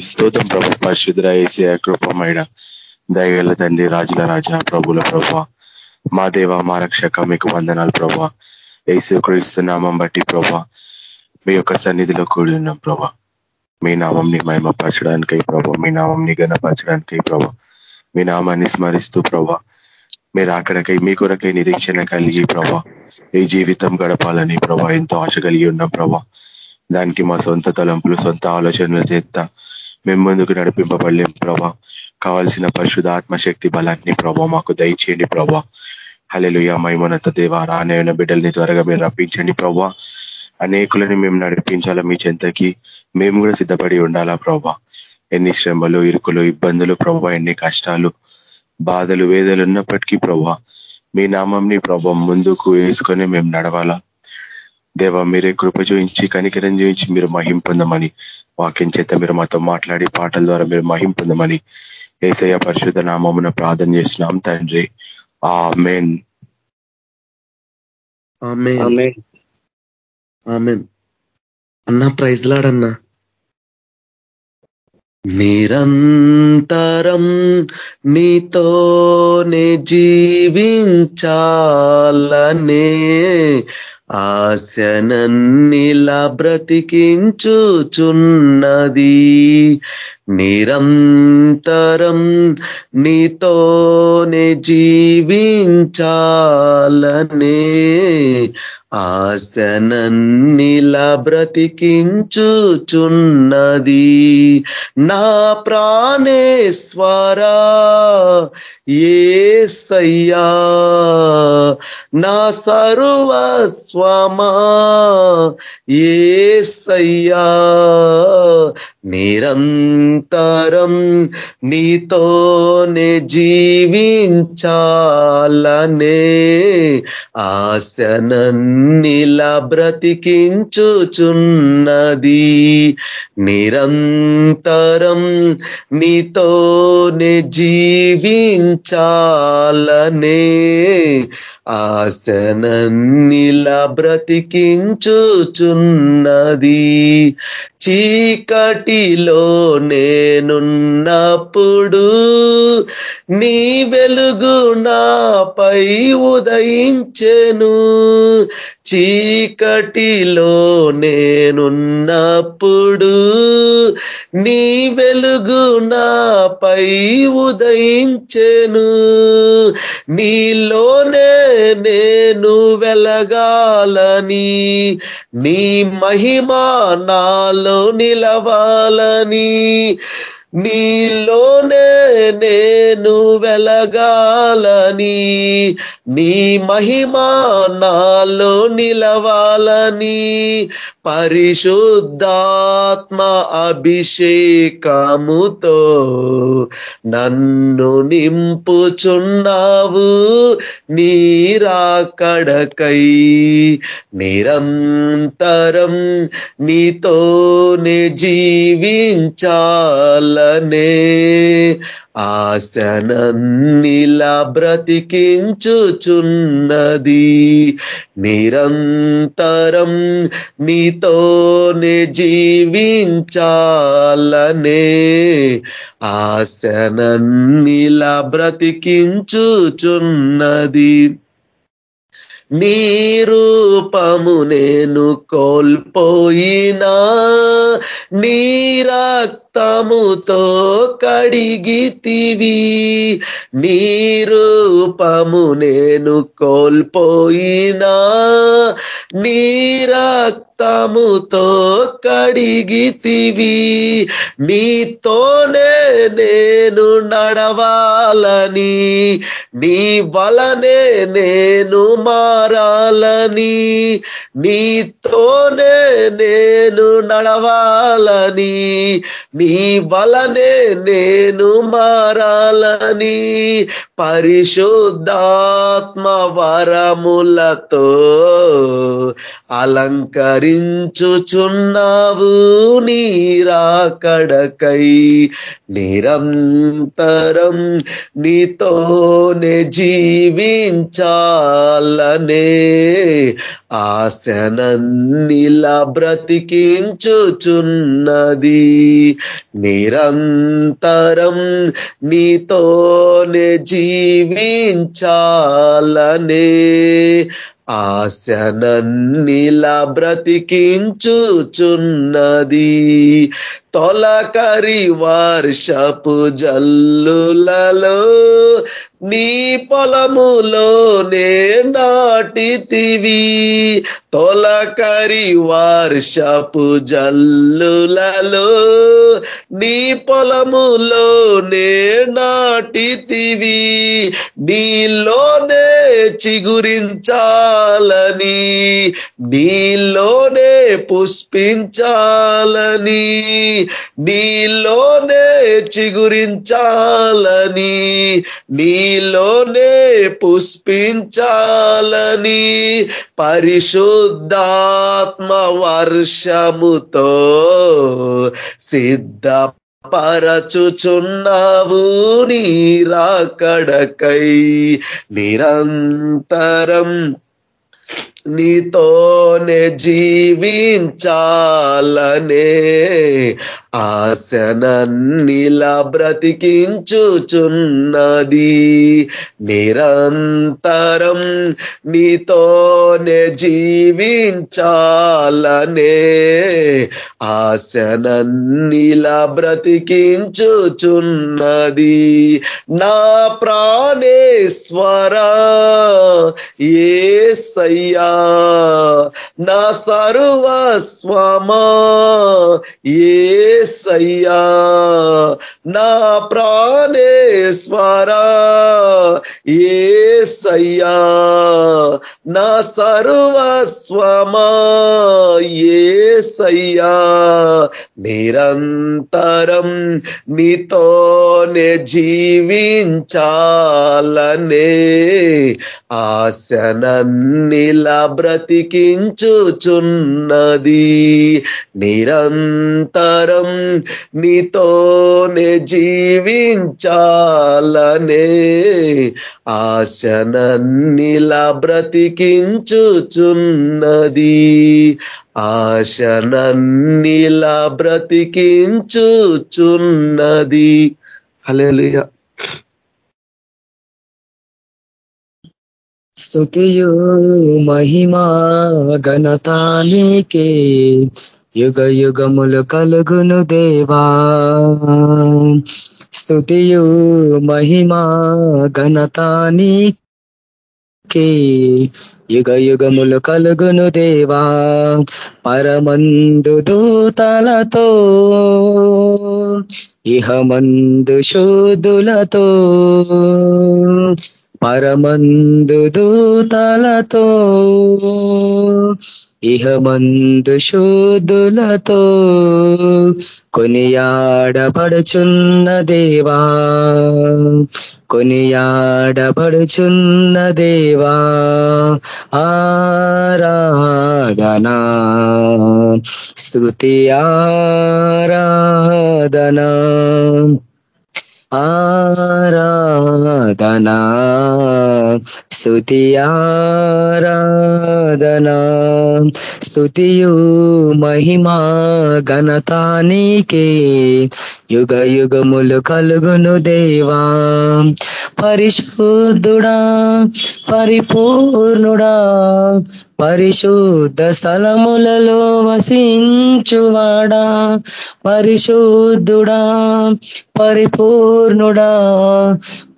స్తోత్రం ప్రభు పరిశుద్ర ఏసీ కృపమైన దయగల తండ్రి రాజుల రాజా ప్రభుల ప్రభ మా దేవ మా రక్షక మీకు వందనాలు ప్రభా. ఏసు క్రీస్తున్నామం బట్టి ప్రభ మీ యొక్క సన్నిధిలో కూడి ఉన్నాం ప్రభా. మీ నామంని మహిమపరచడానికై ప్రభు మీ నామంని గణపరచడానికై ప్రభ. మీ నామాన్ని స్మరిస్తూ ప్రభా మీరు అక్కడికై మీ కొరకై నిరీక్షణ కలిగి ప్రభా. ఈ జీవితం గడపాలని ప్రభా ఎంతో ఆశ కలిగి ఉన్నాం ప్రభా. దానికి మా సొంత తలంపులు సొంత ఆలోచనలు చేస్తా మేము ముందుకు నడిపింపబడలేం ప్రభా. కావాల్సిన పరిశుద్ధ ఆత్మశక్తి బలాన్ని ప్రభా మాకు దయచేయండి ప్రభా. హలెలుయ మైమోన్నత దేవ రానైన బిడ్డల్ని త్వరగా మీరు రప్పించండి ప్రభా. అనేకులని మేము నడిపించాలా మీ చెంతకి. మేము కూడా సిద్ధపడి ఉండాలా ప్రభా. ఎన్ని శ్రమలు ఇరుకులు ఇబ్బందులు ప్రభా ఎన్ని కష్టాలు బాధలు వేదలు ఉన్నప్పటికీ ప్రభా మీ నామంని ప్రభా ముందుకు వేసుకొని మేము నడవాలా. దేవ మీరే కృప చూయించి కనికరం చూయించి మీరు మహిం పొందమని వాక్యం చేత మీరు మాతో మాట్లాడి పాటల ద్వారా మీరు మహిం పొందమని ఏసయ్య పరిశుద్ధ నామమున ప్రార్థన చేస్తున్నాం తండ్రి. ఆ మెయిన్ అన్నా ప్రైజ్ లాడన్నా నిరంతరం నీతోనే జీవించాలనే ఆశనన్నిలా బ్రతికించుచున్నది. నిరంతరం నీతోనే జీవించాలనే ఆశనన్నిలా బ్రతికించుచున్నది. నా ప్రాణేశ్వరా ఏసయ్యా నా సర్వస్వమా ఏసయ్యా నిరంతరం నీతోనే జీవించాలనే ఆశనన్నిలా బ్రతికించుచున్నది. నిరంతరం నీతోనే జీవించాలనే ఆశనన్నిలా బ్రతికించుచున్నది. చీకటిలో నేనున్నప్పుడు నీ వెలుగు నాపై ఉదయించెను. చీకటిలో నేనున్నప్పుడు నీ వెలుగు నాపై ఉదయించెను. నీలోనే నేను వెలగాలని నీ మహిమా నాలో నిలవాలని. నీలోనే నేను వెలగాలని నీ మహిమా నాలో నిలవాలని పరిశుద్ధాత్మ అభిషేకముతో నన్ను నింపుచున్నావు నీరాకడకై. నిరంతరం నీతోనే వలనే ఆశనన్నిలా బ్రతికించుచున్నది. నిరంతరం నీతోనే జీవించాలనే ఆశనన్నిలా బ్రతికించుచున్నది. నీ రూపము నేను కోల్పోయినా నీ రక్తముతో కడిగితివి నీ రూపము నేను కోల్పోయినా నీ రక్తముతో కడిగితివి. నీతోనే నేను నడవాలని నీ వలనే నేను మారాలని నీతోనే నేను నడవాలని నీ వలనే నేను మారాలని పరిశుద్ధాత్మ వరములతో అలంకరించుచున్నావు నడకై నిరంతరం నీతోనే జీవించాలనే ఆశనన్నిలా బ్రతికించుచున్నది. నిరంతరం నీతోనే జీవించాలనే ఆశనన్నిలా బ్రతికించుచున్నది. తొలకరి వర్షపు జల్లులలో నీ పొలములోనే నాటితివి. తొలకరి వర్షపు జల్లులలో నీ పొలములోనే నాటితివి. నీలోనే చిగురించాలని నీలోనే పుష్పించాలని నీలోనే చిగురించాలని నీలోనే పుష్పించాలని పరిశుద్ధాత్మ వర్షముతో సిద్ధ పరచుచున్నావు నీరాకడకై నిరంతరం నీతోనే జీవించాలనే ఆశనన్నిలా బ్రతికించుచున్నది. నిరంతరం నీతోనే జీవించాలనే ఆశనన్నిలా బ్రతికించుచున్నది. నా ప్రాణేశ్వరా ఏసయ్యా నా సర్వస్వమా ఏ సయ్యా నా ప్రాణేశ్వరా సయ్యా నా సర్వస్వమా. ఏసయ్యా నిరంతరం నీతోనే జీవించాలనే ఆశనన్నిలా బ్రతికించుచున్నది. నిరంతరం నీతోనే జీవించాలనే ఆశనన్నిలా బ్రతికించుచున్నది. ఆశనన్నిలా బ్రతికించుచున్నది. హల్లెలూయా. స్తుతియు మహిమా ఘనతానికే యుగ యుగములు కలుగును దేవా స్తుతియు మహిమా ఘనతానికే యుగ యుగములు కలుగును దేవా పరమందు దూతలతో ఇహమందు శోధులతో పరమందు దూతలతో ఇహమందు శోధులతో కొనియాడబడుచున్న దేవా కొనియాడబడుచున్న దేవా ఆరాధనా స్థుతి ఆరాధనా ఆరాధనా. స్తుతియారాధనా స్తుతియు మహిమా ఘనతానికే యుగ యుగములు కలుగును దేవా పరిశుద్ధుడా పరిపూర్ణుడా పరిశుద్ధ స్థలములలో వసించువాడా। పరిశుద్ధుడా పరిపూర్ణుడా।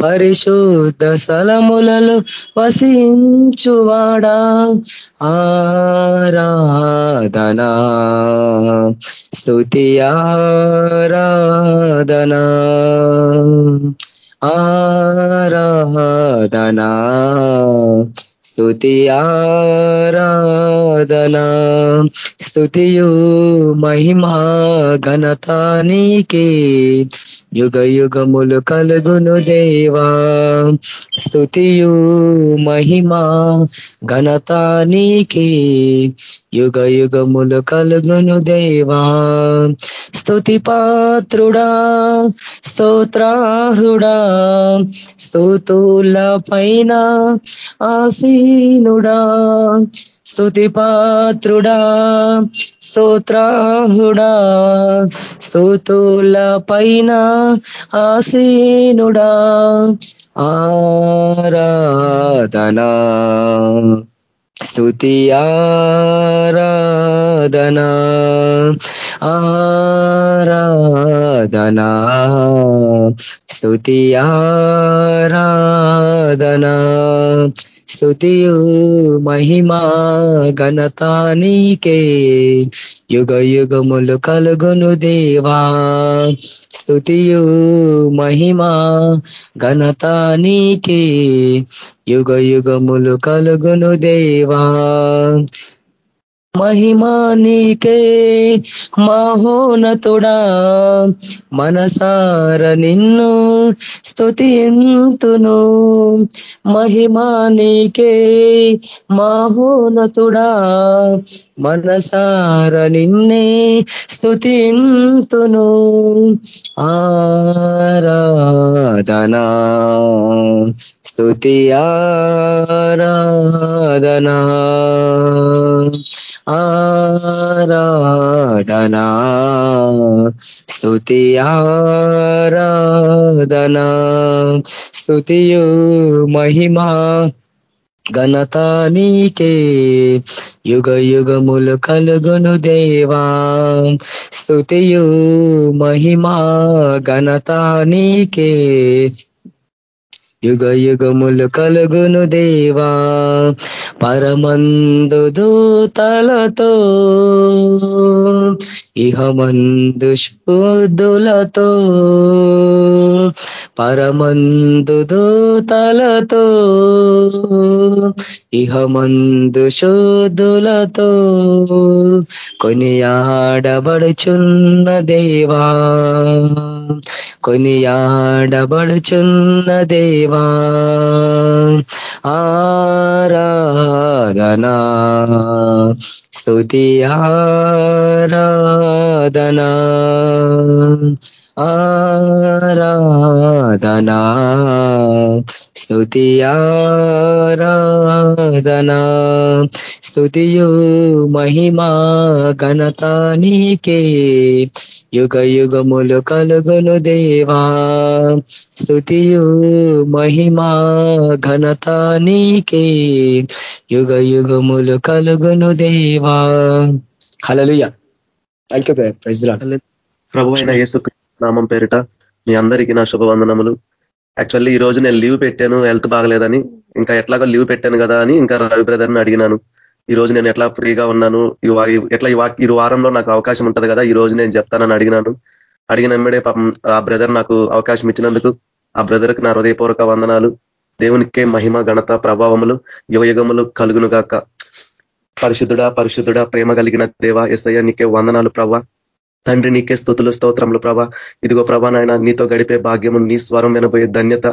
పరిశుద్ధ స్థలములలో వసించువాడా? ఆరాధనా స్తుతి ఆరాధనా ఆరాధనా స్తుతి ఆరాధనా స్థుతియు మహిమా ఘనతానికే యుగ యుగములు కలుగును దేవా. స్తుతియు మహిమా ఘనతానికే యుగ యుగములు కలుగును దేవా. స్తుతి పాత్రుడా స్తోత్రాహుడా స్తోతుల పైన ఆసీనుడా. స్తుతి పాత్రుడా స్తోత్రాహుడా స్తోతుల పైన ఆసీనుడా ఆరాధనా. స్తుతి ఆరాధనా ఆరాధనా. స్తుతి ఆరాధనా. స్థుతియు మహిమా ఘనత యుగ యుగములు కలుగును దేవా. స్థుతియు మహిమా ఘనత యుగ యుగములు కలుగును దేవా. మహిమా నీకే మహోనతుడా మనసార నిన్ను స్థుతి ఎంతును మహిమా నీకే మహోనతుడా మనసార నిన్నే స్థుతి ఎంతును ఆరాధనా. స్థుతి ఆరాధనా. ఆరాధనా స్తుతి ఆరాధనా స్తుతియు మహిమా ఘనత నీకే. యుగ యుగములు కలుగును దేవా స్తుతియు మహిమా ఘనత నీకే. యుగ యుగములు కలుగును దేవా పరమందు దూతలతో ఇహమందు శుద్ధులతో పరమందు దూతలతో ఇహమందు శుద్ధులతో కొనియాడబడుచున్న దేవా కొనియాడబడుచున్న దేవా. ఆ స్తుతి ఆరాధనా ఆరాధనా స్తుతి ఆరాధనా స్తుతియు మహిమా ఘనత నీకే యుగ యుగములు కలుగును దేవా స్థుతియు మహిమా ఘనత నీకే యుగ యుగములు కలుగును దేవా హలలుయ ప్రభు అయిన యేసు నామం పేరిట మీ అందరికీ నా శుభవందనములు. యాక్చువల్లీ ఈ రోజు నేను లీవ్ పెట్టాను హెల్త్ బాగలేదని ఇంకా ఎట్లాగో లీవ్ పెట్టాను కదా అని ఇంకా రవి బ్రదర్ని అడిగినాను. ఈ రోజు నేను ఎట్లా ఫ్రీగా ఉన్నాను ఎట్లా ఈ వారంలో నాకు అవకాశం ఉంటది కదా ఈ రోజు నేను చెప్తానని అడిగినాను. అడిగిన పాపం ఆ బ్రదర్ నాకు అవకాశం ఇచ్చినందుకు ఆ బ్రదర్కి నా హృదయపూర్వక వందనాలు. దేవునికే మహిమ ఘనత ప్రభావములు యువయుగములు కలుగును గాక పరిశుద్ధుడా పరిశుద్ధుడా ప్రేమ కలిగిన దేవ ఎస్ఐ నీకే వందనాలు ప్రభా. తండ్రి నీకే స్థుతులు స్తోత్రములు ప్రభా. ఇదిగో ప్రభా నాయన నీతో గడిపే భాగ్యము నీ స్వరం వినబోయే ధన్యత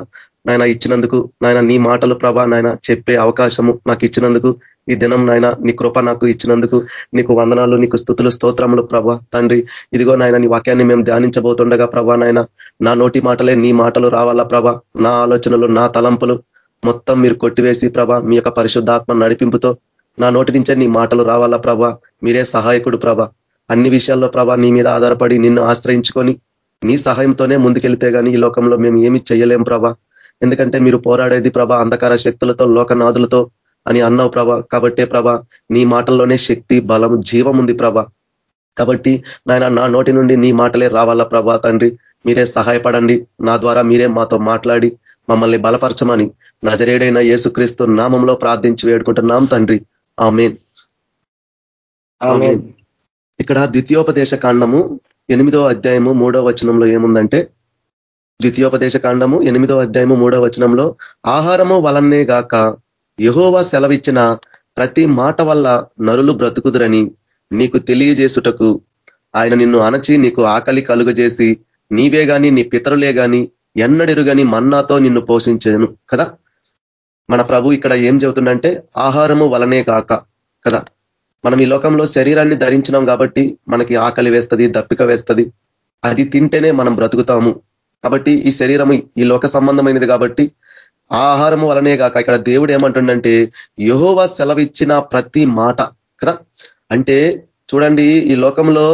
నాయన ఇచ్చినందుకు నాయన నీ మాటలు ప్రభా నాయన చెప్పే అవకాశము నాకు ఇచ్చినందుకు ఈ దినం నాయన నీ కృప నాకు ఇచ్చినందుకు నీకు వందనాలు నీకు స్థుతులు స్తోత్రములు ప్రభా. తండ్రి ఇదిగో నాయన నీ వాక్యాన్ని మేము ధ్యానించబోతుండగా ప్రభా నాయన నా నోటి మాటలే నీ మాటలు రావాలా ప్రభా? నా ఆలోచనలు నా తలంపులు మొత్తం మీరు కొట్టివేసి ప్రభా మీ యొక్క పరిశుద్ధాత్మ నడిపింపుతో నా నోటి నుంచే నీ మాటలు రావాలా ప్రభా? మీరే సహాయకుడు ప్రభా. అన్ని విషయాల్లో ప్రభా నీ మీద ఆధారపడి నిన్ను ఆశ్రయించుకొని నీ సహాయంతోనే ముందుకెళ్తే కానీ ఈ లోకంలో మేము ఏమి చేయలేం ప్రభా. ఎందుకంటే మీరు పోరాడేది ప్రభా అంధకార శక్తులతో లోకనాథులతో అని అన్నావు ప్రభా. కాబట్టే ప్రభా నీ మాటల్లోనే శక్తి బలం జీవం ఉంది ప్రభా. కాబట్టి నాయన నా నోటి నుండి నీ మాటలే రావాలా ప్రభా తండ్రి. మీరే సహాయపడండి. నా ద్వారా మీరే మాతో మాట్లాడి మమ్మల్ని బలపరచమని నజరేడైన యేసుక్రీస్తు నామంలో ప్రార్థించి వేడుకుంటున్నాం తండ్రి. ఆమెన్. ఇక్కడ ద్వితీయోపదేశ కాండము ఎనిమిదో అధ్యాయము మూడో వచనంలో ఏముందంటే ద్వితీయోపదేశ కాండము ఎనిమిదో అధ్యాయము మూడో వచనంలో ఆహారము వలన్నే గాక యహోవా సెలవిచ్చిన ప్రతి మాట వల్ల నరులు బ్రతుకుదురని నీకు తెలియజేసుటకు. ఆయన నిన్ను అణచి నీకు ఆకలి కలుగజేసి నీవే గాని నీ పితరులే గాని ఎన్నడెరుగని మన్నాతో నిన్ను పోషించను. కదా? మన ప్రభు ఇక్కడ ఏం చెబుతుండంటే ఆహారము వలనే కాక కదా? మనం ఈ లోకంలో శరీరాన్ని ధరించినాం కాబట్టి మనకి ఆకలి వేస్తుంది దప్పిక వేస్తుంది. అది తింటేనే మనం బ్రతుకుతాము. కాబట్టి ఈ శరీరం ఈ లోక సంబంధమైనది కాబట్టి ఆహారం వలనే కాక ఇక్కడ దేవుడు ఏమంటుండంటే యహోవ సెలవిచ్చిన ప్రతి మాట కదా? అంటే చూడండి ఈ లోకంలో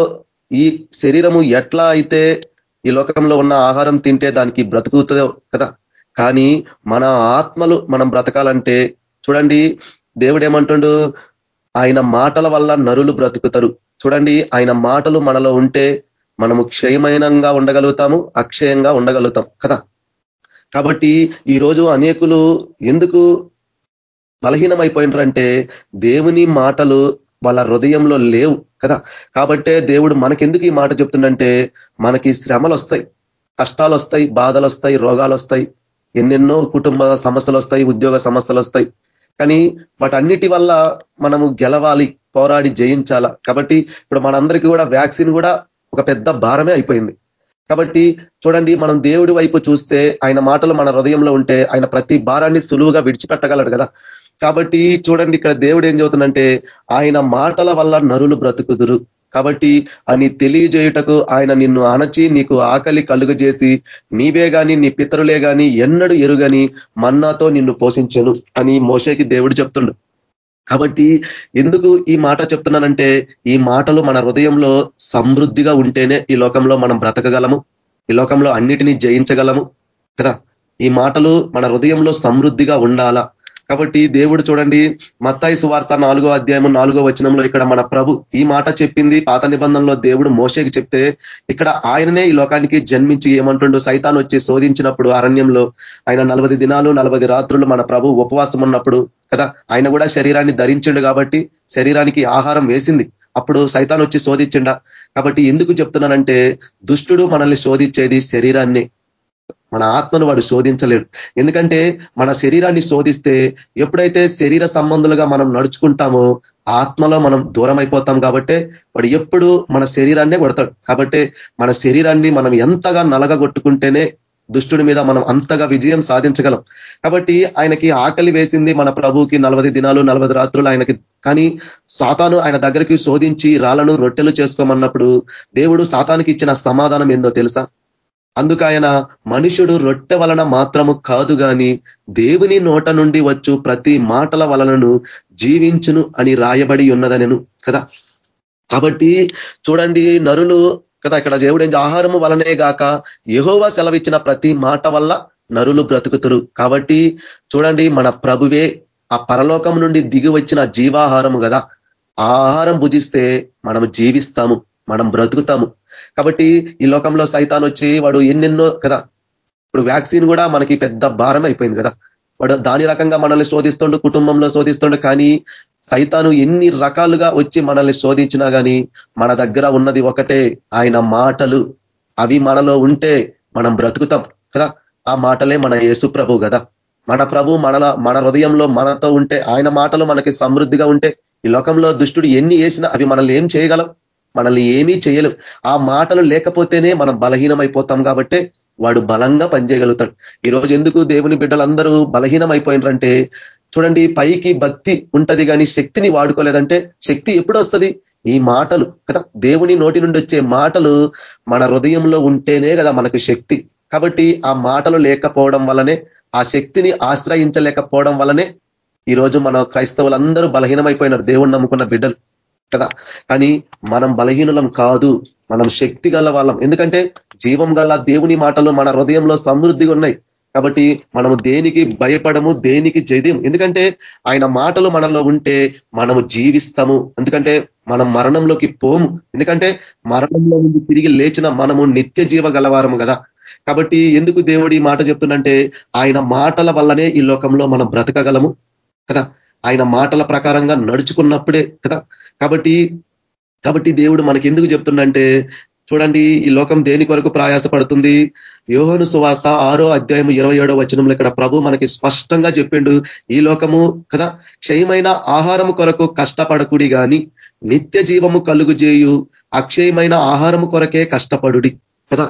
ఈ శరీరము ఎట్లా అయితే ఈ లోకంలో ఉన్న ఆహారం తింటే దానికి బ్రతుకుతుందో కదా? కానీ మన ఆత్మలు మనం బ్రతకాలంటే చూడండి దేవుడు ఏమంటుండు? ఆయన మాటల వల్ల నరులు బ్రతుకుతారు. చూడండి ఆయన మాటలు మనలో ఉంటే మనము క్షయమైనంగా ఉండగలుగుతాము అక్షయంగా ఉండగలుగుతాం కదా? కాబట్టి ఈరోజు అనేకులు ఎందుకు బలహీనమైపోయినారంటే దేవుని మాటలు వాళ్ళ హృదయంలో లేవు కదా? కాబట్టే దేవుడు మనకెందుకు ఈ మాట చెప్తుండంటే మనకి శ్రమలు వస్తాయి కష్టాలు వస్తాయి బాధలు వస్తాయి రోగాలు వస్తాయి ఎన్నెన్నో కుటుంబ సమస్యలు వస్తాయి ఉద్యోగ సమస్యలు వస్తాయి కానీ వాటన్నిటి వల్ల మనము గెలవాలి పోరాడి జయించాల? కాబట్టి ఇప్పుడు మనందరికీ కూడా వ్యాక్సిన్ కూడా ఒక పెద్ద భారమే అయిపోయింది. కాబట్టి చూడండి మనం దేవుడి వైపు చూస్తే ఆయన మాటలు మన హృదయంలో ఉంటే ఆయన ప్రతి భారాన్ని సులువుగా విడిచిపెట్టగలడు కదా. కాబట్టి చూడండి ఇక్కడ దేవుడు ఏం చెబుతుందంటే ఆయన మాటల వల్ల నరులు బ్రతుకుదురు. కాబట్టి అని తెలియజేయుటకు ఆయన నిన్ను అణచి నీకు ఆకలి కలుగజేసి నీవే గాని నీ పితరులే గాని ఎన్నడు ఎరుగని మన్నాతో నిన్ను పోషించను అని మోసేకి దేవుడు చెప్తుండు. కాబట్టి ఎందుకు ఈ మాట చెప్తున్నానంటే ఈ మాటలు మన హృదయంలో సమృద్ధిగా ఉంటేనే ఈ లోకంలో మనం బ్రతకగలము ఈ లోకంలో అన్నిటినీ జయించగలము కదా? ఈ మాటలు మన హృదయంలో సమృద్ధిగా ఉండాలా? కాబట్టి దేవుడు చూడండి మత్తాయి సువార్త నాలుగో అధ్యాయం నాలుగో వచనంలో ఇక్కడ మన ప్రభు ఈ మాట చెప్పింది. పాత నిబంధనలో దేవుడు మోసేకి చెప్తే ఇక్కడ ఆయననే ఈ లోకానికి జన్మించి ఏమంటుండు సైతాన్ వచ్చి శోధించినప్పుడు అరణ్యంలో ఆయన నలభై దినాలు నలభై రాత్రులు మన ప్రభు ఉపవాసం ఉన్నప్పుడు కదా ఆయన కూడా శరీరాన్ని ధరించిండు కాబట్టి శరీరానికి ఆహారం వేసింది. అప్పుడు సైతాన్ వచ్చి శోధించిండ. కాబట్టి ఎందుకు చెప్తున్నానంటే దుష్టుడు మనల్ని శోధించేది శరీరాన్ని. మన ఆత్మను వాడు శోధించలేడు. ఎందుకంటే మన శరీరాన్ని శోధిస్తే ఎప్పుడైతే శరీర సంబంధులుగా మనం నడుచుకుంటామో ఆత్మలో మనం దూరం అయిపోతాం కాబట్టి వాడు ఎప్పుడు మన శరీరాన్నే కొడతాడు. కాబట్టి మన శరీరాన్ని మనం ఎంతగా నలగగొట్టుకుంటేనే దుష్టుడి మీద మనం అంతగా విజయం సాధించగలం. కాబట్టి ఆయనకి ఆకలి వేసింది మన ప్రభుకి నలభై దినాలు నలభై రాత్రులు ఆయనకి. కానీ సాతాను ఆయన దగ్గరికి శోధించి రాళ్ళను రొట్టెలు చేసుకోమన్నప్పుడు దేవుడు సాతానికి ఇచ్చిన సమాధానం ఏందో తెలుసా? అందుకు ఆయన మనుషుడు రొట్టె వలన మాత్రము కాదు గాని దేవుని నోట నుండి వచ్చు ప్రతి మాటల వలనను జీవించును అని రాయబడి ఉన్నదనెను కదా? కాబట్టి చూడండి నరులు కదా ఇక్కడ దేవుడు ఆహారము వలనే గాక యహోవా సెలవిచ్చిన ప్రతి మాట వల్ల నరులు బ్రతుకుతురు. కాబట్టి చూడండి మన ప్రభువే ఆ పరలోకం నుండి దిగి వచ్చిన జీవాహారము కదా? ఆ ఆహారం భుజిస్తే మనం జీవిస్తాము మనం బ్రతుకుతాము. కాబట్టి ఈ లోకంలో సైతాన్ వచ్చి వాడు ఎన్నెన్నో కదా ఇప్పుడు వ్యాక్సిన్ కూడా మనకి పెద్ద భారం అయిపోయింది కదా. వాడు దాని రకంగా మనల్ని శోధిస్తుండు కుటుంబంలో శోధిస్తుండు కానీ సైతాను ఎన్ని రకాలుగా వచ్చి మనల్ని శోధించినా కానీ మన దగ్గర ఉన్నది ఒకటే ఆయన మాటలు. అవి మనలో ఉంటే మనం బ్రతుకుతాం కదా. ఆ మాటలే మన యేసు ప్రభు కదా. మన ప్రభు మనల మన హృదయంలో మనతో ఉంటే ఆయన మాటలు మనకి సమృద్ధిగా ఉంటే ఈ లోకంలో దుష్టుడు ఎన్ని వేసినా అవి మనల్ని ఏం చేయగలం? మనల్ని ఏమీ చేయలేం. ఆ మాటలు లేకపోతేనే మనం బలహీనమైపోతాం కాబట్టి వాడు బలంగా పనిచేయగలుగుతాడు. ఈరోజు ఎందుకు దేవుని బిడ్డలందరూ బలహీనం అయిపోయినారంటే చూడండి పైకి భక్తి ఉంటది కానీ శక్తిని వాడుకోలేదంటే శక్తి ఎప్పుడు వస్తుంది? ఈ మాటలు కదా? దేవుని నోటి నుండి వచ్చే మాటలు మన హృదయంలో ఉంటేనే కదా మనకు శక్తి. కాబట్టి ఆ మాటలు లేకపోవడం వల్లనే ఆ శక్తిని ఆశ్రయించలేకపోవడం వల్లనే ఈరోజు మన క్రైస్తవులందరూ బలహీనమైపోయినారు. దేవుణ్ణి నమ్ముకున్న బిడ్డలు. కదా? కానీ మనం బలహీనులం కాదు. మనం శక్తి గల వాళ్ళం. ఎందుకంటే జీవం గల దేవుని మాటలు మన హృదయంలో సమృద్ధిగా ఉన్నాయి. కాబట్టి మనము దేనికి భయపడము దేనికి జయం ఎందుకంటే ఆయన మాటలు మనలో ఉంటే మనము జీవిస్తాము. ఎందుకంటే మనం మరణంలోకి పోము. ఎందుకంటే మరణంలో నుండి తిరిగి లేచిన మనము నిత్య జీవ గలవారము కదా? కాబట్టి ఎందుకు దేవుడు ఈ మాట చెప్తుందంటే ఆయన మాటల వల్లనే ఈ లోకంలో మనం బ్రతకగలము కదా? ఆయన మాటల ప్రకారంగా నడుచుకున్నప్పుడే కదా? కాబట్టి కాబట్టి దేవుడు మనకి ఎందుకు చెప్తుండంటే చూడండి ఈ లోకం దేని కొరకు ప్రయాసపడుతుంది? యోహను సువార్త ఆరో అధ్యాయం ఇరవై ఏడో వచనంలో ఇక్కడ ప్రభు మనకి స్పష్టంగా చెప్పిండు ఈ లోకము కదా క్షయమైన ఆహారము కొరకు కష్టపడకుడి గాని నిత్య జీవము కలుగు చేయు అక్షయమైన ఆహారము కొరకే కష్టపడుడి కదా?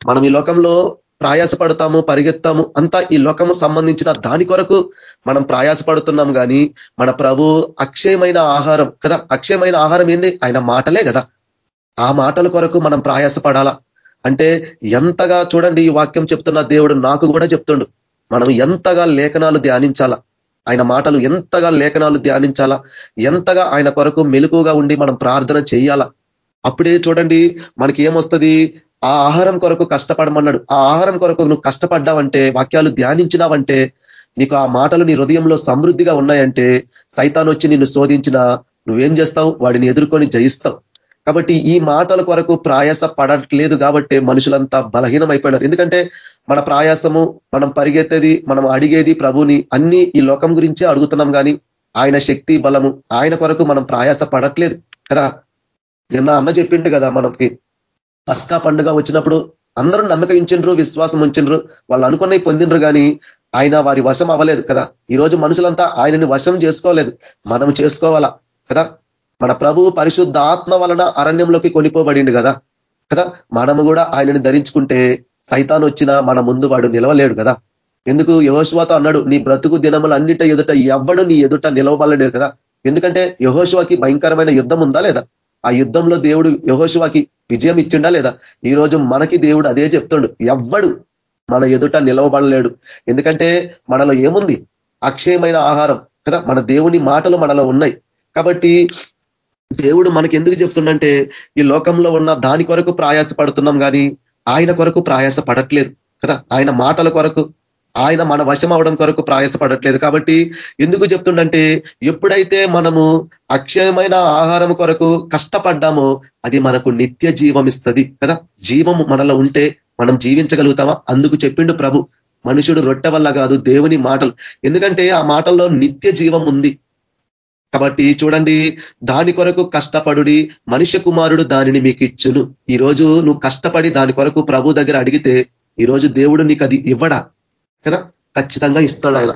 మనం ఈ లోకంలో ప్రయాసపడతాము పరిగెత్తాము అంతా ఈ లోకము సంబంధించిన దాని కొరకు మనం ప్రయాసపడుతున్నాం కానీ మన ప్రభు అక్షయమైన ఆహారం కదా అక్షయమైన ఆహారం ఏంది? ఆయన మాటలే కదా. ఆ మాటల కొరకు మనం ప్రయాసపడాలా? అంటే ఎంతగా చూడండి ఈ వాక్యం చెప్తున్న దేవుడు నాకు కూడా చెప్తుండు. మనం ఎంతగా లేఖనాలు ధ్యానించాలా? ఆయన మాటలు ఎంతగా లేఖనాలు ధ్యానించాలా? ఎంతగా ఆయన కొరకు మెలుకుగా ఉండి మనం ప్రార్థన చేయాలా? అప్పుడే చూడండి మనకి ఏమొస్తుంది ఆ ఆహారం కొరకు కష్టపడమన్నాడు. ఆ ఆహారం కొరకు నువ్వు కష్టపడ్డావంటే వాక్యాలు ధ్యానించినావంటే నీకు ఆ మాటలు నీ హృదయంలో సమృద్ధిగా ఉన్నాయంటే సైతాన్ వచ్చి నిన్ను శోధించిన నువ్వేం చేస్తావు? వాడిని ఎదుర్కొని జయిస్తావు. కాబట్టి ఈ మాటల కొరకు ప్రయాస పడట్లేదు కాబట్టి మనుషులంతా బలహీనం అయిపోయినారు ఎందుకంటే మన ప్రయాసము మనం పరిగెత్తేది మనం అడిగేది ప్రభుని అన్ని ఈ లోకం గురించే అడుగుతున్నాం కానీ ఆయన శక్తి బలము ఆయన కొరకు మనం ప్రయాస పడట్లేదు కదా? నిన్న అన్న చెప్పిండు కదా మనకి పస్కా పండుగ వచ్చినప్పుడు అందరూ నమ్మక ఇచ్చిండ్రు విశ్వాసం ఉంచిండ్రు వాళ్ళు అనుకున్నవి పొందిండ్రు కానీ ఆయన వారి వశం అవ్వలేదు కదా. ఈరోజు మనుషులంతా ఆయనని వశం చేసుకోలేదు. మనం చేసుకోవాలా కదా? మన ప్రభువు పరిశుద్ధ ఆత్మ వలన అరణ్యంలోకి కొనిపోబడిండు కదా? కదా? మనము కూడా ఆయనని ధరించుకుంటే సైతాన్ వచ్చినా మన ముందు వాడు నిలవలేడు కదా? ఎందుకు? యహోశ్వాతో అన్నాడు నీ బ్రతుకు దినములు అన్నిట ఎదుట ఎవ్వడు నీ ఎదుట నిలవబడలేడు కదా? ఎందుకంటే యహోశ్వాకి భయంకరమైన యుద్ధం ఉందా లేదా? ఆ యుద్ధంలో దేవుడు యహోశివాకి విజయం ఇచ్చిండా లేదా? ఈ రోజు మనకి దేవుడు అదే చెప్తుండు. ఎవ్వడు మన ఎదుట నిలవబడలేడు. ఎందుకంటే మనలో ఏముంది? అక్షయమైన ఆహారం కదా? మన దేవుని మాటలు మనలో ఉన్నాయి. కాబట్టి దేవుడు మనకి ఎందుకు చెప్తుండంటే ఈ లోకంలో ఉన్న దాని కొరకు ప్రయాస పడుతున్నాం కానీ ఆయన కొరకు ప్రయాస పడట్లేదు కదా? ఆయన మాటల కొరకు ఆయన మన వశం అవడం కొరకు ప్రయాసపడట్లేదు. కాబట్టి ఎందుకు చెప్తుండంటే ఎప్పుడైతే మనము అక్షయమైన ఆహారం కొరకు కష్టపడ్డామో అది మనకు నిత్య జీవం ఇస్తుంది కదా. జీవము మనలో ఉంటే మనం జీవించగలుగుతామా? అందుకు చెప్పిండు ప్రభు. మనుషుడు రొట్టె వల్ల కాదు దేవుని మాటలు. ఎందుకంటే ఆ మాటల్లో నిత్య జీవం ఉంది. కాబట్టి చూడండి దాని కొరకు కష్టపడుడి మనుష్య కుమారుడు దానిని మీకు ఇచ్చును. ఈరోజు నువ్వు కష్టపడి దాని కొరకు ప్రభు దగ్గర అడిగితే ఈరోజు దేవుడు నీకు అది ఇవ్వడా? కదా? ఖచ్చితంగా ఇస్తాడు ఆయన.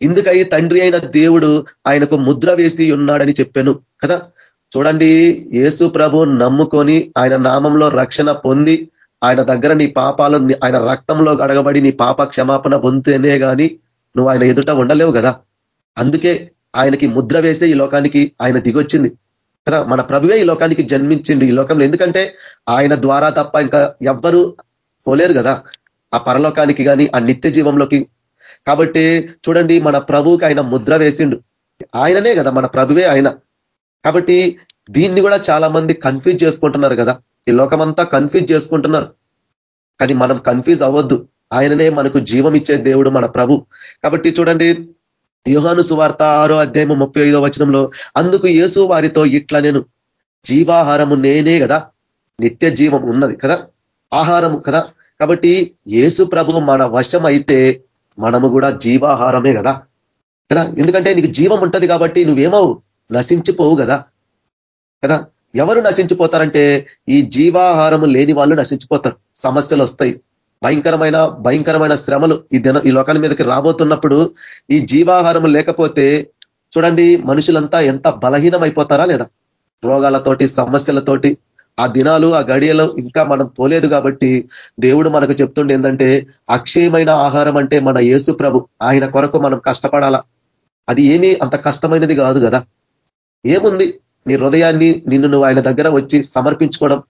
ఇందుకై తండ్రి అయిన దేవుడు ఆయనకు ముద్ర వేసి ఉన్నాడని చెప్పాను కదా? చూడండి యేసు ప్రభు నమ్ముకొని ఆయన నామంలో రక్షణ పొంది ఆయన దగ్గర నీ పాపాలు ఆయన రక్తంలో గడగబడి నీ పాప క్షమాపణ పొందితేనే కానీ నువ్వు ఆయన ఎదుట ఉండలేవు కదా? అందుకే ఆయనకి ముద్ర వేసే ఈ లోకానికి ఆయన దిగొచ్చింది కదా? మన ప్రభువే ఈ లోకానికి జన్మించింది ఈ లోకంలో. ఎందుకంటే ఆయన ద్వారా తప్ప ఇంకా ఎవ్వరూ పోలేరు కదా? ఆ పరలోకానికి కానీ ఆ నిత్య జీవంలోకి. కాబట్టి చూడండి మన ప్రభువుకి ఆయన ముద్ర వేసిండు. ఆయననే కదా మన ప్రభువే ఆయన. కాబట్టి దీన్ని కూడా చాలా మంది కన్ఫ్యూజ్ చేసుకుంటున్నారు కదా. ఈ లోకమంతా కన్ఫ్యూజ్ చేసుకుంటున్నారు. కానీ మనం కన్ఫ్యూజ్ అవ్వద్దు. ఆయననే మనకు జీవం ఇచ్చే దేవుడు మన ప్రభు. కాబట్టి చూడండి యుహాను సువార్త ఆరో అధ్యాయము ముప్పై ఐదో వచనంలో అందుకు యేసు వారితో ఇట్లా నేను జీవాహారము నేనే కదా నిత్య జీవం ఉన్నది కదా ఆహారము కదా కాబట్టి యేసు ప్రభు మన వశం అయితే మనము కూడా జీవాహారమే కదా? కదా? ఎందుకంటే నీకు జీవం ఉంటది కాబట్టి నువ్వేమవు? నశించిపోవు కదా? కదా? ఎవరు నశించిపోతారంటే ఈ జీవాహారము లేని వాళ్ళు నశించిపోతారు. సమస్యలు వస్తాయి. భయంకరమైన భయంకరమైన శ్రమలు ఈ దిన ఈ లోకాల మీదకి రాబోతున్నప్పుడు ఈ జీవాహారం లేకపోతే చూడండి మనుషులంతా ఎంత బలహీనం అయిపోతారా లేదా? రోగాలతోటి సమస్యలతోటి ఆ దినాలు ఆ గడియలో ఇంకా మనం పోలేదు కాబట్టి దేవుడు మనకు చెప్తుండే ఏంటంటే అక్షయమైన ఆహారం అంటే మన యేసు ప్రభు ఆయన కొరకు మనం కష్టపడాలా? అది ఏమీ అంత కష్టమైనది కాదు కదా? ఏముంది? నీ హృదయాన్ని నిన్ను నువ్వు ఆయన దగ్గర వచ్చి సమర్పించుకోవడం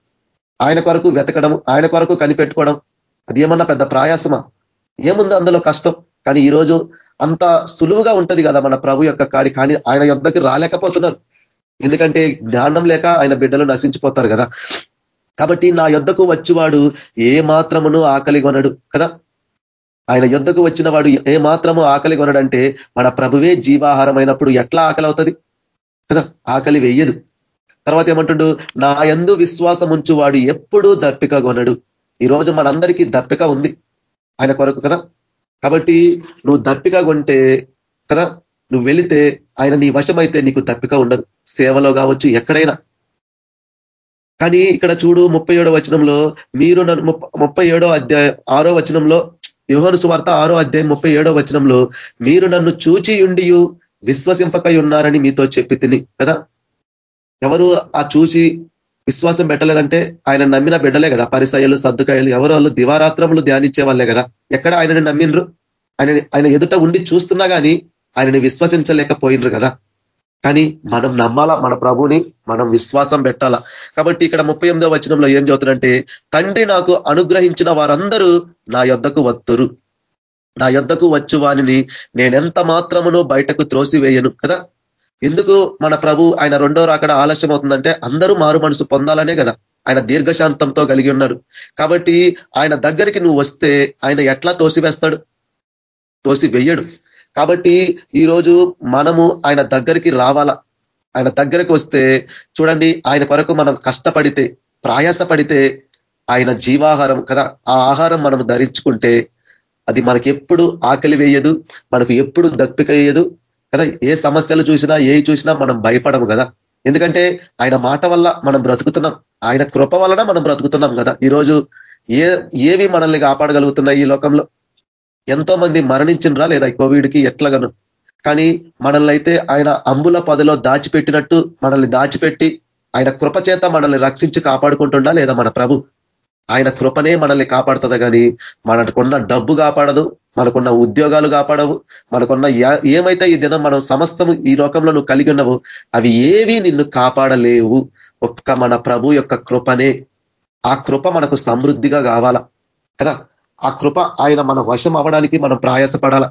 ఆయన కొరకు వెతకడం ఆయన కొరకు కనిపెట్టుకోవడం అది ఏమన్నా పెద్ద ప్రయాసమా? ఏముంది అందులో కష్టం? కానీ ఈరోజు అంత సులువుగా ఉంటది కదా మన ప్రభు యొక్క కాడి కానీ ఆయన యొద్దకు రాలేకపోతున్నారు. ఎందుకంటే జ్ఞానం లేక ఆయన బిడ్డలు నశించిపోతారు కదా. కాబట్టి నా యుద్ధకు వచ్చివాడు ఏ మాత్రమును ఆకలి కొనడు కదా. ఆయన యుద్ధకు వచ్చిన వాడు ఏ మాత్రము ఆకలి కొనడంటే మన ప్రభువే జీవాహారమైనప్పుడు ఎట్లా ఆకలి అవుతుంది కదా? ఆకలి వేయదు. తర్వాత ఏమంటుండు? నా ఎందు విశ్వాసం ఉంచువాడు ఎప్పుడూ దప్పిక కొనడు. ఈరోజు మనందరికీ దప్పిక ఉంది ఆయన కొరకు కదా. కాబట్టి నువ్వు దప్పిక కొంటే కదా నువ్వు వెళితే ఆయన నీ వశమైతే నీకు తప్పిక ఉండదు. సేవలో కావచ్చు ఎక్కడైనా. కానీ ఇక్కడ చూడు ముప్పై ఏడో వచనంలో మీరు ముప్పై ఏడో అధ్యాయం ఆరో వచనంలో యువను సువార్త ఆరో అధ్యాయం ముప్పై ఏడో వచనంలో మీరు నన్ను చూచి ఉండి విశ్వసింపకై ఉన్నారని మీతో చెప్పి తిని కదా? ఎవరు ఆ చూసి విశ్వాసం పెట్టలేదంటే ఆయన నమ్మిన బిడ్డలే కదా పరిసయలు సర్దుకాయలు ఎవరు వాళ్ళు దివారాత్రములు ధ్యానించే వాళ్ళే కదా. ఎక్కడ ఆయనని నమ్మిండ్రు? ఆయన ఆయన ఎదుట ఉండి చూస్తున్నా కానీ ఆయనని విశ్వసించలేకపోయినరు కదా. కానీ మనం నమ్మాలా? మన ప్రభుని మనం విశ్వాసం పెట్టాలా? కాబట్టి ఇక్కడ ముప్పై ఎనిమిదో వచనంలో ఏం చదువుతుందంటే తండ్రి నాకు అనుగ్రహించిన వారందరూ నా యొద్దకు వత్తురు. నా యొద్దకు వచ్చు వానిని నేనెంత మాత్రమునో బయటకు త్రోసివేయను. కదా? ఎందుకు మన ప్రభు ఆయన రెండో రాకడ ఆలస్యం అవుతుందంటే అందరూ మారు మనసు పొందాలనే కదా. ఆయన దీర్ఘశాంతంతో కలిగి ఉన్నాడు. కాబట్టి ఆయన దగ్గరికి నువ్వు వస్తే ఆయన ఎట్లా తోసివేస్తాడు? తోసి వెయ్యడు కాబట్టి ఈరోజు మనము ఆయన దగ్గరికి రావాలా? ఆయన దగ్గరికి వస్తే చూడండి ఆయన కొరకు మనం కష్టపడితే ప్రయాసపడితే ఆయన జీవాహారం కదా? ఆ ఆహారం మనం ధరించుకుంటే అది మనకి ఎప్పుడు ఆకలి వేయదు మనకు ఎప్పుడు దప్పిక వేయదు కదా? ఏ సమస్యలు చూసినా ఏ చూసినా మనం భయపడము కదా? ఎందుకంటే ఆయన మాట వల్ల మనం బ్రతుకుతున్నాం. ఆయన కృప వలన మనం బ్రతుకుతున్నాం కదా? ఈరోజు ఏ ఏవి మనల్ని కాపాడగలుగుతున్నాయి ఈ లోకంలో? ఎంతో మంది మరణించినరా లేదా కోవిడ్కి ఎట్లగను? కానీ మనల్ని అయితే ఆయన అంబుల పదలో దాచిపెట్టినట్టు మనల్ని దాచిపెట్టి ఆయన కృప చేత మనల్ని రక్షించి కాపాడుకుంటుండా లేదా మన ప్రభు? ఆయన కృపనే మనల్ని కాపాడుతుంది కానీ మనకున్న డబ్బు కాపాడదు మనకున్న ఉద్యోగాలు కాపాడవు మనకున్న ఏమైతే ఈ దినం మనం సమస్తము ఈ లోకంలో నువ్వు కలిగి ఉన్నావు అవి ఏవి నిన్ను కాపాడలేవు. ఒక్క మన ప్రభు యొక్క కృపనే. ఆ కృప మనకు సమృద్ధిగా కావాలా? కదా? ఆ కృప ఆయన మన వశం అవ్వడానికి మనం ప్రయాసపడాల.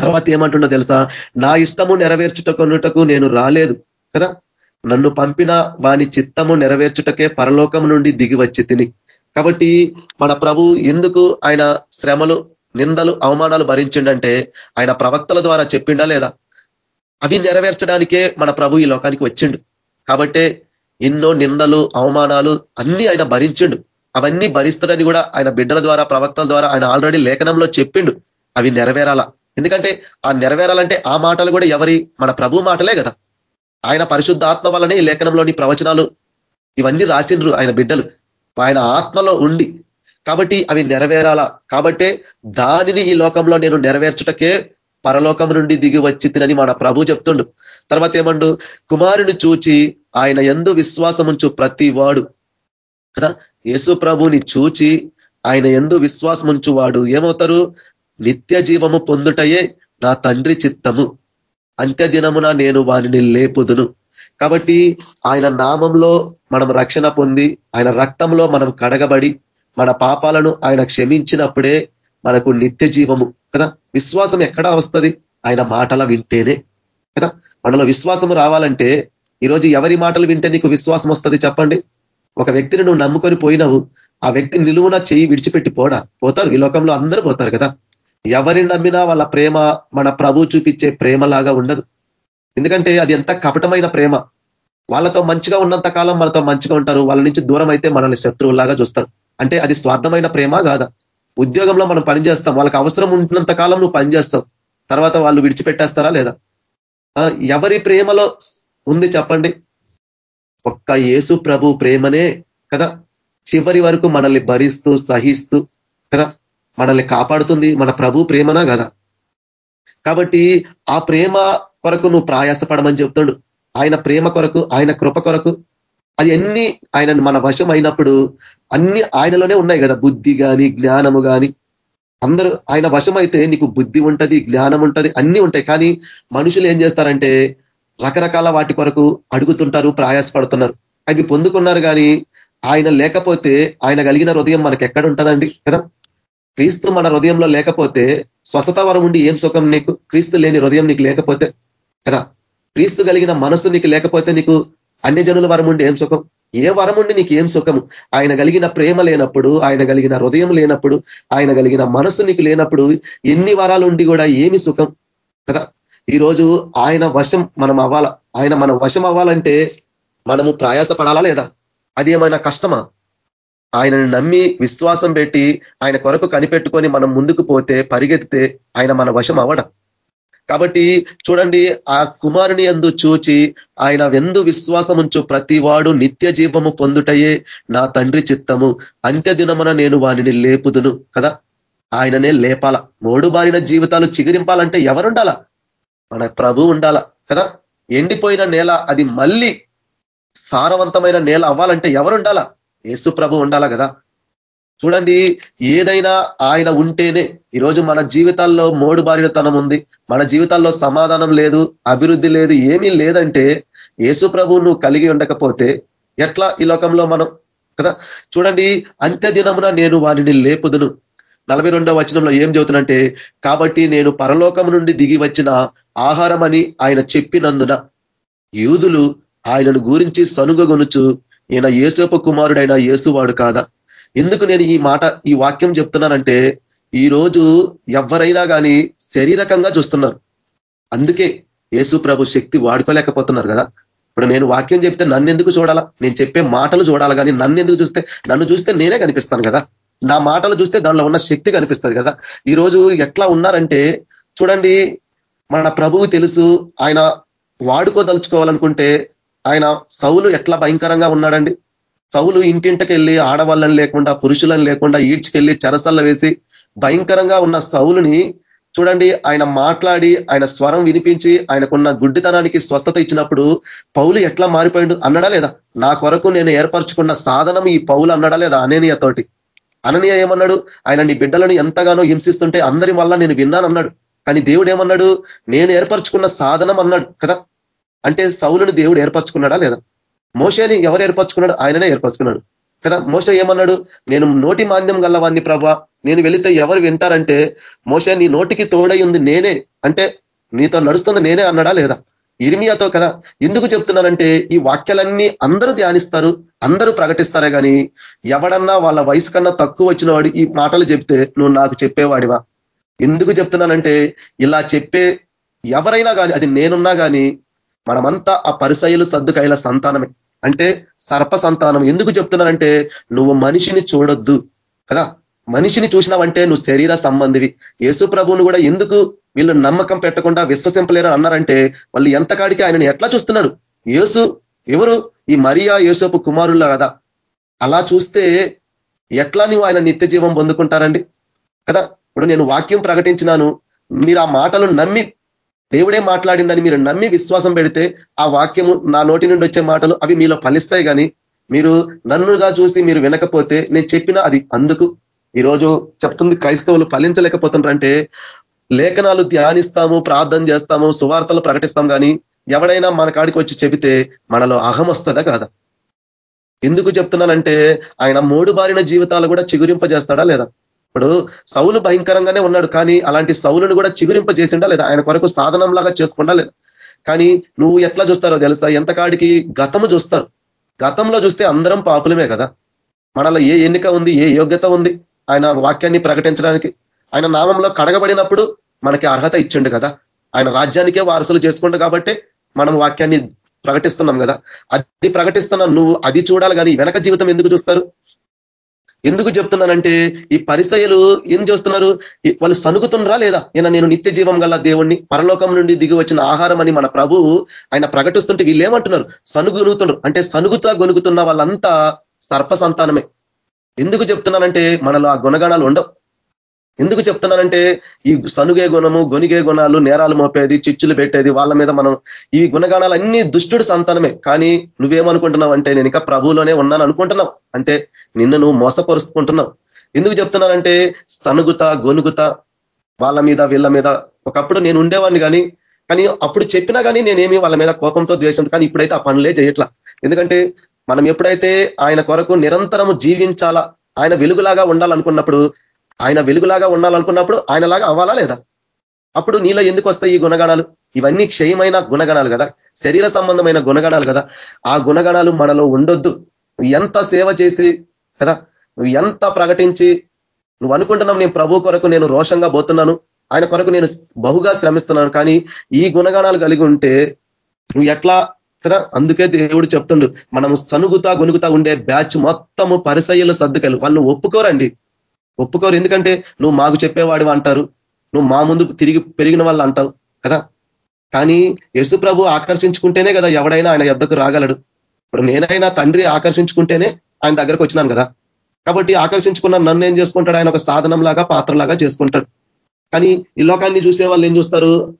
తర్వాత ఏమంటుండో తెలుసా? నా ఇష్టము నెరవేర్చుటకొనుటకు నేను రాలేదు కదా? నన్ను పంపిన వాని చిత్తము నెరవేర్చుటకే పరలోకం నుండి దిగి వచ్చి తిని. కాబట్టి మన ప్రభు ఎందుకు ఆయన శ్రమలు నిందలు అవమానాలు భరించిండంటే ఆయన ప్రవక్తల ద్వారా చెప్పిండా లేదా? అవి నెరవేర్చడానికే మన ప్రభు ఈ లోకానికి వచ్చిండు. కాబట్టే ఎన్నో నిందలు అవమానాలు అన్ని ఆయన భరించిండు. అవన్నీ భరిస్తాడని కూడా ఆయన బిడ్డల ద్వారా ప్రవక్తల ద్వారా ఆయన ఆల్రెడీ లేఖనంలో చెప్పిండు. అవి నెరవేరాల? ఎందుకంటే ఆ నెరవేరాలంటే ఆ మాటలు కూడా ఎవరి మన ప్రభు మాటలే కదా. ఆయన పరిశుద్ధ ఆత్మ వల్లనే ఈ లేఖనంలోని ప్రవచనాలు ఇవన్నీ రాసిండ్రు ఆయన బిడ్డలు. ఆయన ఆత్మలో ఉండి. కాబట్టి అవి నెరవేరాల? కాబట్టే దానిని ఈ లోకంలో నేను నెరవేర్చుటకే పరలోకం నుండి దిగి వచ్చి తినని మన ప్రభు చెప్తుండు. తర్వాత ఏమండు? కుమారుని చూచి ఆయన ఎందు విశ్వాసముంచు ప్రతి వాడు కదా? యేసు ప్రభుని చూచి ఆయన ఎందు విశ్వాసముంచువాడు ఏమవుతారు? నిత్య జీవము పొందుటయే నా తండ్రి చిత్తము. అంత్య దినమున నేను వారిని లేపుదును. కాబట్టి ఆయన నామంలో మనం రక్షణ పొంది ఆయన రక్తంలో మనం కడగబడి మన పాపాలను ఆయన క్షమించినప్పుడే మనకు నిత్య జీవము. కదా? విశ్వాసం ఎక్కడా వస్తుంది? ఆయన మాటల వింటేనే. కదా? మనలో విశ్వాసము రావాలంటే ఈరోజు ఎవరి మాటలు వింటే నీకు విశ్వాసం వస్తుంది చెప్పండి? ఒక వ్యక్తిని నువ్వు నమ్ముకొని పోయినావు ఆ వ్యక్తి నిలువున చెయ్యి విడిచిపెట్టి పోడా? పోతారు ఈ లోకంలో అందరూ పోతారు కదా. ఎవరిని నమ్మినా వాళ్ళ ప్రేమ మన ప్రభు చూపించే ప్రేమలాగా ఉండదు. ఎందుకంటే అది ఎంత కపటమైన ప్రేమ. వాళ్ళతో మంచిగా ఉన్నంత కాలం మనతో మంచిగా ఉంటారు వాళ్ళ నుంచి దూరం అయితే మనల్ని శత్రువులాగా చూస్తారు. అంటే అది స్వార్థమైన ప్రేమ కాదా? ఉద్యోగంలో మనం పని చేస్తాం వాళ్ళకి అవసరం ఉంటున్నంత కాలం నువ్వు పని చేస్తావు. తర్వాత వాళ్ళు విడిచిపెట్టేస్తారా లేదా? ఎవరి ప్రేమలో ఉంది చెప్పండి. ఒక్క యేసు ప్రభు ప్రేమనే కదా? చివరి వరకు మనల్ని భరిస్తూ సహిస్తూ కదా? మనల్ని కాపాడుతుంది మన ప్రభు ప్రేమనా కదా? కాబట్టి ఆ ప్రేమ కొరకు నువ్వు ప్రయాసపడమని చెప్తాడు. ఆయన ప్రేమ కొరకు ఆయన కృప కొరకు. అది అన్ని ఆయన మన వశం అయినప్పుడు అన్ని ఆయనలోనే ఉన్నాయి కదా? బుద్ధి కానీ జ్ఞానము కానీ అందరూ ఆయన వశం అయితే నీకు బుద్ధి ఉంటది జ్ఞానం ఉంటది అన్ని ఉంటాయి. కానీ మనుషులు ఏం చేస్తారంటే రకరకాల వాటి కొరకు అడుగుతుంటారు ప్రయాసపడుతున్నారు. అవి పొందుకున్నారు కానీ ఆయన లేకపోతే ఆయన కలిగిన హృదయం మనకి ఎక్కడ ఉంటుందండి కదా? క్రీస్తు మన హృదయంలో లేకపోతే స్వస్థత వరం ఉండి ఏం సుఖం నీకు? క్రీస్తు లేని హృదయం నీకు లేకపోతే కదా? క్రీస్తు కలిగిన మనసు నీకు లేకపోతే నీకు అన్ని జనుల వరం ఉండి ఏం సుఖం? ఏ వరం ఉండి నీకు ఏం సుఖము? ఆయన కలిగిన ప్రేమ లేనప్పుడు ఆయన కలిగిన హృదయం లేనప్పుడు ఆయన కలిగిన మనసు నీకు లేనప్పుడు ఎన్ని వరాలు ఉండి కూడా ఏమి సుఖం? కదా? ఈరోజు ఆయన వశం మనం అవ్వాల? ఆయన మన వశం అవ్వాలంటే మనము ప్రయాసపడాలా లేదా? అది ఏమైనా కష్టమా? ఆయనను నమ్మి విశ్వాసం పెట్టి ఆయన కొరకు కనిపెట్టుకొని మనం ముందుకు పోతే పరిగెత్తితే ఆయన మన వశం అవ్వడం. కాబట్టి చూడండి ఆ కుమారుని ఎందు చూచి ఆయన ఎందు విశ్వాసముంచు ప్రతి వాడు నిత్య జీవము పొందుటయే నా తండ్రి చిత్తము. అంత్య దినమున నేను వానిని లేపుదును కదా? ఆయననే లేపాల? మోడు బారిన జీవితాలు చిగురింపాలంటే ఎవరుండాలా? మన ప్రభు ఉండాల? కదా? ఎండిపోయిన నేల అది మళ్ళీ సారవంతమైన నేల అవ్వాలంటే ఎవరు ఉండాలా యేసు ప్రభు ఉండాలా కదా? చూడండి ఏదైనా ఆయన ఉంటేనే ఈరోజు మన జీవితాల్లో మోడు బారినతనం ఉంది. మన జీవితాల్లో సమాధానం లేదు అభివృద్ధి లేదు ఏమీ లేదంటే యేసు ప్రభు నువ్వు కలిగి ఉండకపోతే ఎట్లా ఈ లోకంలో మనం? కదా? చూడండి అంత్య దినమున నేను వారిని లేపుదును. నలభై రెండవ వచనంలో ఏం చెబుతున్నంటే కాబట్టి నేను పరలోకం నుండి దిగి వచ్చిన ఆహారం అని ఆయన చెప్పినందున యూదులు ఆయనను గురించి సనుగొనుచు ఈయన ఏసోప కుమారుడైన యేసువాడు కాదా? ఎందుకు నేను ఈ మాట ఈ వాక్యం చెప్తున్నానంటే ఈ రోజు ఎవరైనా కానీ శరీరకంగా చూస్తున్నారు. అందుకే యేసు ప్రభు శక్తి వాడుకోలేకపోతున్నారు కదా? ఇప్పుడు నేను వాక్యం చెప్తే నన్ను ఎందుకు చూడాలా? నేను చెప్పే మాటలు చూడాలి కానీ నన్ను ఎందుకు చూస్తే నన్ను చూస్తే నేనే కనిపిస్తాను కదా? నా మాటలు చూస్తే దానిలో ఉన్న శక్తి కనిపిస్తుంది కదా. ఈ రోజు ఎట్లా ఉన్నారంటే చూడండి మన ప్రభువు తెలుసు ఆయన వాడుకోదలుచుకోవాలనుకుంటే ఆయన సౌలు ఎట్లా భయంకరంగా ఉన్నాడండి. సౌలు ఇంటింటికి వెళ్ళి ఆడవాళ్ళని లేకుండా పురుషులను లేకుండా ఈడ్చుకెళ్ళి చెరసల్ల వేసి భయంకరంగా ఉన్న సౌలుని చూడండి ఆయన మాట్లాడి ఆయన స్వరం వినిపించి ఆయనకున్న గుడ్డితనానికి స్వస్థత ఇచ్చినప్పుడు పౌలు ఎట్లా మారిపోయిండు? అన్నడా లేదా? నా కొరకు నేను ఏర్పరచుకున్న సాధనం ఈ పౌలు అన్నడా లేదా అనేనియతోటి. అననీయ ఏమన్నాడు? ఆయన నీ బిడ్డలను ఎంతగానో హింసిస్తుంటే అందరి వల్ల నేను విన్నానన్నాడు. కానీ దేవుడు ఏమన్నాడు? నేను ఏర్పరచుకున్న సాధనం అన్నాడు కదా. అంటే సౌలుని దేవుడు ఏర్పరచుకున్నాడా లేదా? మోసేని ఎవరు ఏర్పరచుకున్నాడు? ఆయననే ఏర్పరచుకున్నాడు కదా. మోస ఏమన్నాడు? నేను నోటి మాంద్యం గల్లవాన్ని ప్రభా. నేను వెళితే ఎవరు వింటారంటే మోస నీ నోటికి తోడై ఉంది నేనే. అంటే నీతో నడుస్తుంది నేనే అన్నాడా లేదా? ఇర్మియాతో కదా. ఎందుకు చెప్తున్నానంటే ఈ వాక్యాలన్నీ అందరూ ధ్యానిస్తారు అందరూ ప్రకటిస్తారే కానీ ఎవడన్నా వాళ్ళ వయసు కన్నా తక్కువ వచ్చిన వాడు ఈ మాటలు చెప్తే నువ్వు నాకు చెప్పేవాడివా? ఎందుకు చెప్తున్నానంటే ఇలా చెప్పే ఎవరైనా కానీ అది నేనున్నా కానీ మనమంతా ఆ పరిసయలు సర్దుకాయల సంతానమే. అంటే సర్ప సంతానం. ఎందుకు చెప్తున్నానంటే నువ్వు మనిషిని చూడొద్దు కదా. మనిషిని చూసినావంటే నువ్వు శరీర సంబంధివి. యేసు ప్రభువును కూడా ఎందుకు వీళ్ళు నమ్మకం పెట్టకుండా విశ్వసింపలేరు అన్నారంటే వాళ్ళు ఎంతకాడికి ఆయనను ఎట్లా చూస్తున్నాడు యేసు ఎవరు? ఈ మరియా యేసోపు కుమారుల కదా. అలా చూస్తే ఎట్లా నువ్వు ఆయన నిత్య జీవం పొందుకుంటారండి? కదా? ఇప్పుడు నేను వాక్యం ప్రకటించినాను. మీరు ఆ మాటలు నమ్మి దేవుడే మాట్లాడిందని మీరు నమ్మి విశ్వాసం పెడితే ఆ వాక్యము నా నోటి నుండి వచ్చే మాటలు అవి మీలో ఫలిస్తాయి కానీ మీరు నన్నుగా చూసి మీరు వినకపోతే నేను చెప్పిన అది అందుకు. ఈరోజు చెప్తుంది క్రైస్తవులు ఫలించలేకపోతున్నారంటే లేఖనాలు ధ్యానిస్తాము ప్రార్థన చేస్తాము సువార్తలు ప్రకటిస్తాం కానీ ఎవడైనా మన కాడికి వచ్చి చెబితే మనలో అహం వస్తుందా కాదా? ఎందుకు చెప్తున్నానంటే ఆయన మూడు బారిన జీవితాలు కూడా చిగురింపజేస్తాడా లేదా? ఇప్పుడు సౌలు భయంకరంగానే ఉన్నాడు కానీ అలాంటి సౌలును కూడా చిగురింపజేసిండా లేదా? ఆయన కొరకు సాధనంలాగా చేసుకుంటా లేదా? కానీ నువ్వు ఎట్లా చూస్తారో తెలుసా? ఎంతకాడికి గతము చూస్తారు? గతంలో చూస్తే అందరం పాపులమే కదా? మనలో ఏ ఎన్నిక ఉంది? ఏ యోగ్యత ఉంది? ఆయన వాక్యాన్ని ప్రకటించడానికి ఆయన నామంలో కడగబడినప్పుడు మనకి అర్హత ఇచ్చిండు కదా. ఆయన రాజ్యానికే వారసులు చేసుకుంటు కాబట్టి మనం వాక్యాన్ని ప్రకటిస్తున్నాం కదా. అది ప్రకటిస్తున్నా నువ్వు అది చూడాలి కానీ వెనక జీవితం ఎందుకు చూస్తారు? ఎందుకు చెప్తున్నానంటే ఈ పరిసయలు ఏం చేస్తున్నారు? వాళ్ళు సనుగుతుండ్రా లేదా? ఈయన నేను నిత్య జీవం గల దేవుణ్ణి పరలోకం నుండి దిగి వచ్చిన ఆహారం అని మన ప్రభు ఆయన ప్రకటిస్తుంటే వీళ్ళు ఏమంటున్నారు? సనుగునుతున్నారు అంటే సనుగుతా గొనుగుతున్న వాళ్ళంతా సర్ప సంతానమే. ఎందుకు చెప్తున్నానంటే మనలో ఆ గుణగణాలు ఉండవు. ఎందుకు చెప్తున్నానంటే ఈ సనుగే గుణము గొనిగే గుణాలు నేరాలు మోపేది చిచ్చులు పెట్టేది వాళ్ళ మీద మనం ఈ గుణగణాలు అన్ని దుష్టుడు సంతానమే. కానీ నువ్వేమనుకుంటున్నావు అంటే నేను ఇంకా ప్రభువులోనే ఉన్నాను అనుకుంటున్నావు. అంటే నిన్ను నువ్వు మోసపరుచుకుంటున్నావు. ఎందుకు చెప్తున్నానంటే సనుగుత గొనుగుత వాళ్ళ మీద వీళ్ళ మీద ఒకప్పుడు నేను ఉండేవాడిని కానీ కానీ అప్పుడు చెప్పినా కానీ నేనేమి వాళ్ళ మీద కోపంతో ద్వేషంతో కానీ ఇప్పుడైతే ఆ పనులే చేయట్లా. ఎందుకంటే మనం ఎప్పుడైతే ఆయన కొరకు నిరంతరము జీవించాలా ఆయన వెలుగులాగా ఉండాలనుకున్నప్పుడు ఆయన వెలుగులాగా ఉండాలనుకున్నప్పుడు ఆయనలాగా అవ్వాలా లేదా? అప్పుడు నీలో ఎందుకు వస్తాయి ఈ గుణగణాలు? ఇవన్నీ క్షయమైన గుణగణాలు కదా? శరీర సంబంధమైన గుణగణాలు కదా? ఆ గుణగణాలు మనలో ఉండొద్దు. ఎంత సేవ చేసి కదా? నువ్వు ఎంత ప్రకటించి నువ్వు అనుకుంటున్నావు నేను ప్రభు కొరకు నేను రోషంగా పోతున్నాను ఆయన కొరకు నేను బహుగా శ్రమిస్తున్నాను కానీ ఈ గుణగణాలు కలిగి ఉంటే నువ్వు ఎట్లా కదా? అందుకే దేవుడు చెప్తుండు మనము సనుగుతా గొనుగుతా ఉండే బ్యాచ్ మొత్తము పరిసయ్యలు సర్దుకలు. వాళ్ళు ఒప్పుకోరండి. ఒప్పుకోరు. ఎందుకంటే నువ్వు మాకు చెప్పేవాడు అంటారు. నువ్వు మా ముందు తిరిగి పెరిగిన వాళ్ళు అంటావు కదా? కానీ యశు ప్రభు ఆకర్షించుకుంటేనే కదా ఎవడైనా ఆయన ఎద్దకు రాగలడు. ఇప్పుడు నేనైనా తండ్రి ఆకర్షించుకుంటేనే ఆయన దగ్గరకు వచ్చినాను కదా? కాబట్టి ఆకర్షించుకున్న నన్ను ఏం చేసుకుంటాడు? ఆయన ఒక సాధనంలాగా పాత్రలాగా చేసుకుంటాడు. కానీ ఈ లోకాన్ని చూసే వాళ్ళు ఏం చూస్తారు?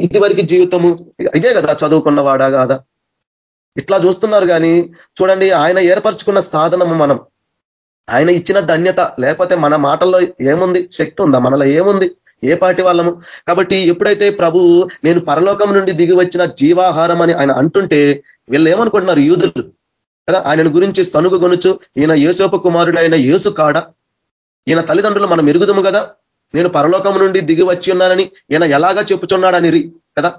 ఇదివరకు జీవితము ఇదే కదా చదువుకున్నవాడా కాదా? ఇట్లా చూస్తున్నారు కానీ చూడండి ఆయన ఏర్పరచుకున్న సాధనము మనం. ఆయన ఇచ్చిన ధన్యత లేకపోతే మన మాటల్లో ఏముంది? శక్తి ఉందా? మనలో ఏముంది? ఏ పాటి వాళ్ళము? కాబట్టి ఎప్పుడైతే ప్రభు నేను పరలోకం నుండి దిగి వచ్చిన జీవాహారం అని ఆయన అంటుంటే వీళ్ళు ఏమనుకుంటున్నారు? యూదులు. కదా ఆయన గురించి సనుగు గొనుచు ఈయన యేసోప కుమారుడు ఆయన యేసు కాడ ఈయన తల్లిదండ్రులు మనం ఎరుగుదము కదా? నేను పరలోకం నుండి దిగి వచ్చి ఉన్నానని ఈయన ఎలాగా చెప్పుచున్నాడని కదా?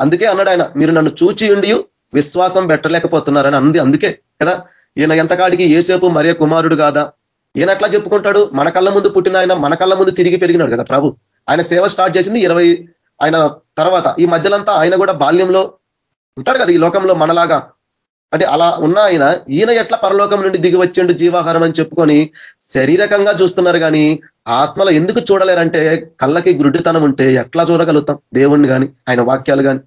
అందుకే అన్నాడు ఆయన మీరు నన్ను చూచి ఉండి విశ్వాసం పెట్టలేకపోతున్నారని అంది. అందుకే కదా ఈయన ఎంతకాడికి ఏసేపు మరియ కుమారుడు కాదా? ఈయన అట్లా చెప్పుకుంటాడు? మన కళ్ళ ముందు పుట్టిన ఆయన మన కళ్ళ ముందు తిరిగి పెరిగినాడు కదా ప్రభు. ఆయన సేవ స్టార్ట్ చేసింది ఇరవై ఆయన తర్వాత. ఈ మధ్యలంతా ఆయన కూడా బాల్యంలో ఉంటాడు కదా ఈ లోకంలో మనలాగా. అంటే అలా ఉన్న ఆయన ఈయన ఎట్లా పరలోకం నుండి దిగి వచ్చిండు జీవాహారం అని చెప్పుకొని శరీరకంగా చూస్తున్నారు కానీ ఆత్మలో ఎందుకు చూడలేరంటే కళ్ళకి గుడ్డితనం ఉంటే ఎట్లా చూడగలుగుతాం? దేవుణ్ణి కానీ ఆయన వాక్యాలు కానీ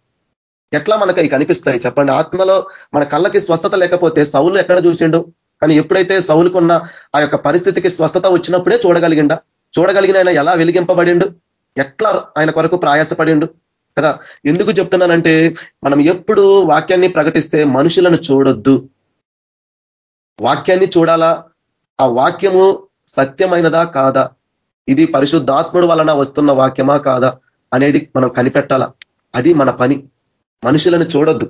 ఎట్లా మనకి కనిపిస్తాయి? చెప్పండి. ఆత్మలో మన కళ్ళకి స్వస్థత లేకపోతే సౌలు ఎక్కడ చూసిండు? కానీ ఎప్పుడైతే సౌలుకున్న ఆ యొక్క పరిస్థితికి స్వస్థత వచ్చినప్పుడే చూడగలిగిండ? చూడగలిగిన ఆయన ఎలా వెలిగింపబడిండు? ఎట్లా ఆయన కొరకు ప్రయాసపడిండు? కదా ఎందుకు చెప్తున్నానంటే మనం ఎప్పుడు వాక్యాన్ని ప్రకటిస్తే మనుషులను చూడొద్దు. వాక్యాన్ని చూడాలా? ఆ వాక్యము సత్యమైనదా కాదా? ఇది పరిశుద్ధాత్ముడు వలన వస్తున్న వాక్యమా కాదా? అనేది మనం కనిపెట్టాలా? అది మన పని. మనుషులను చూడొద్దు.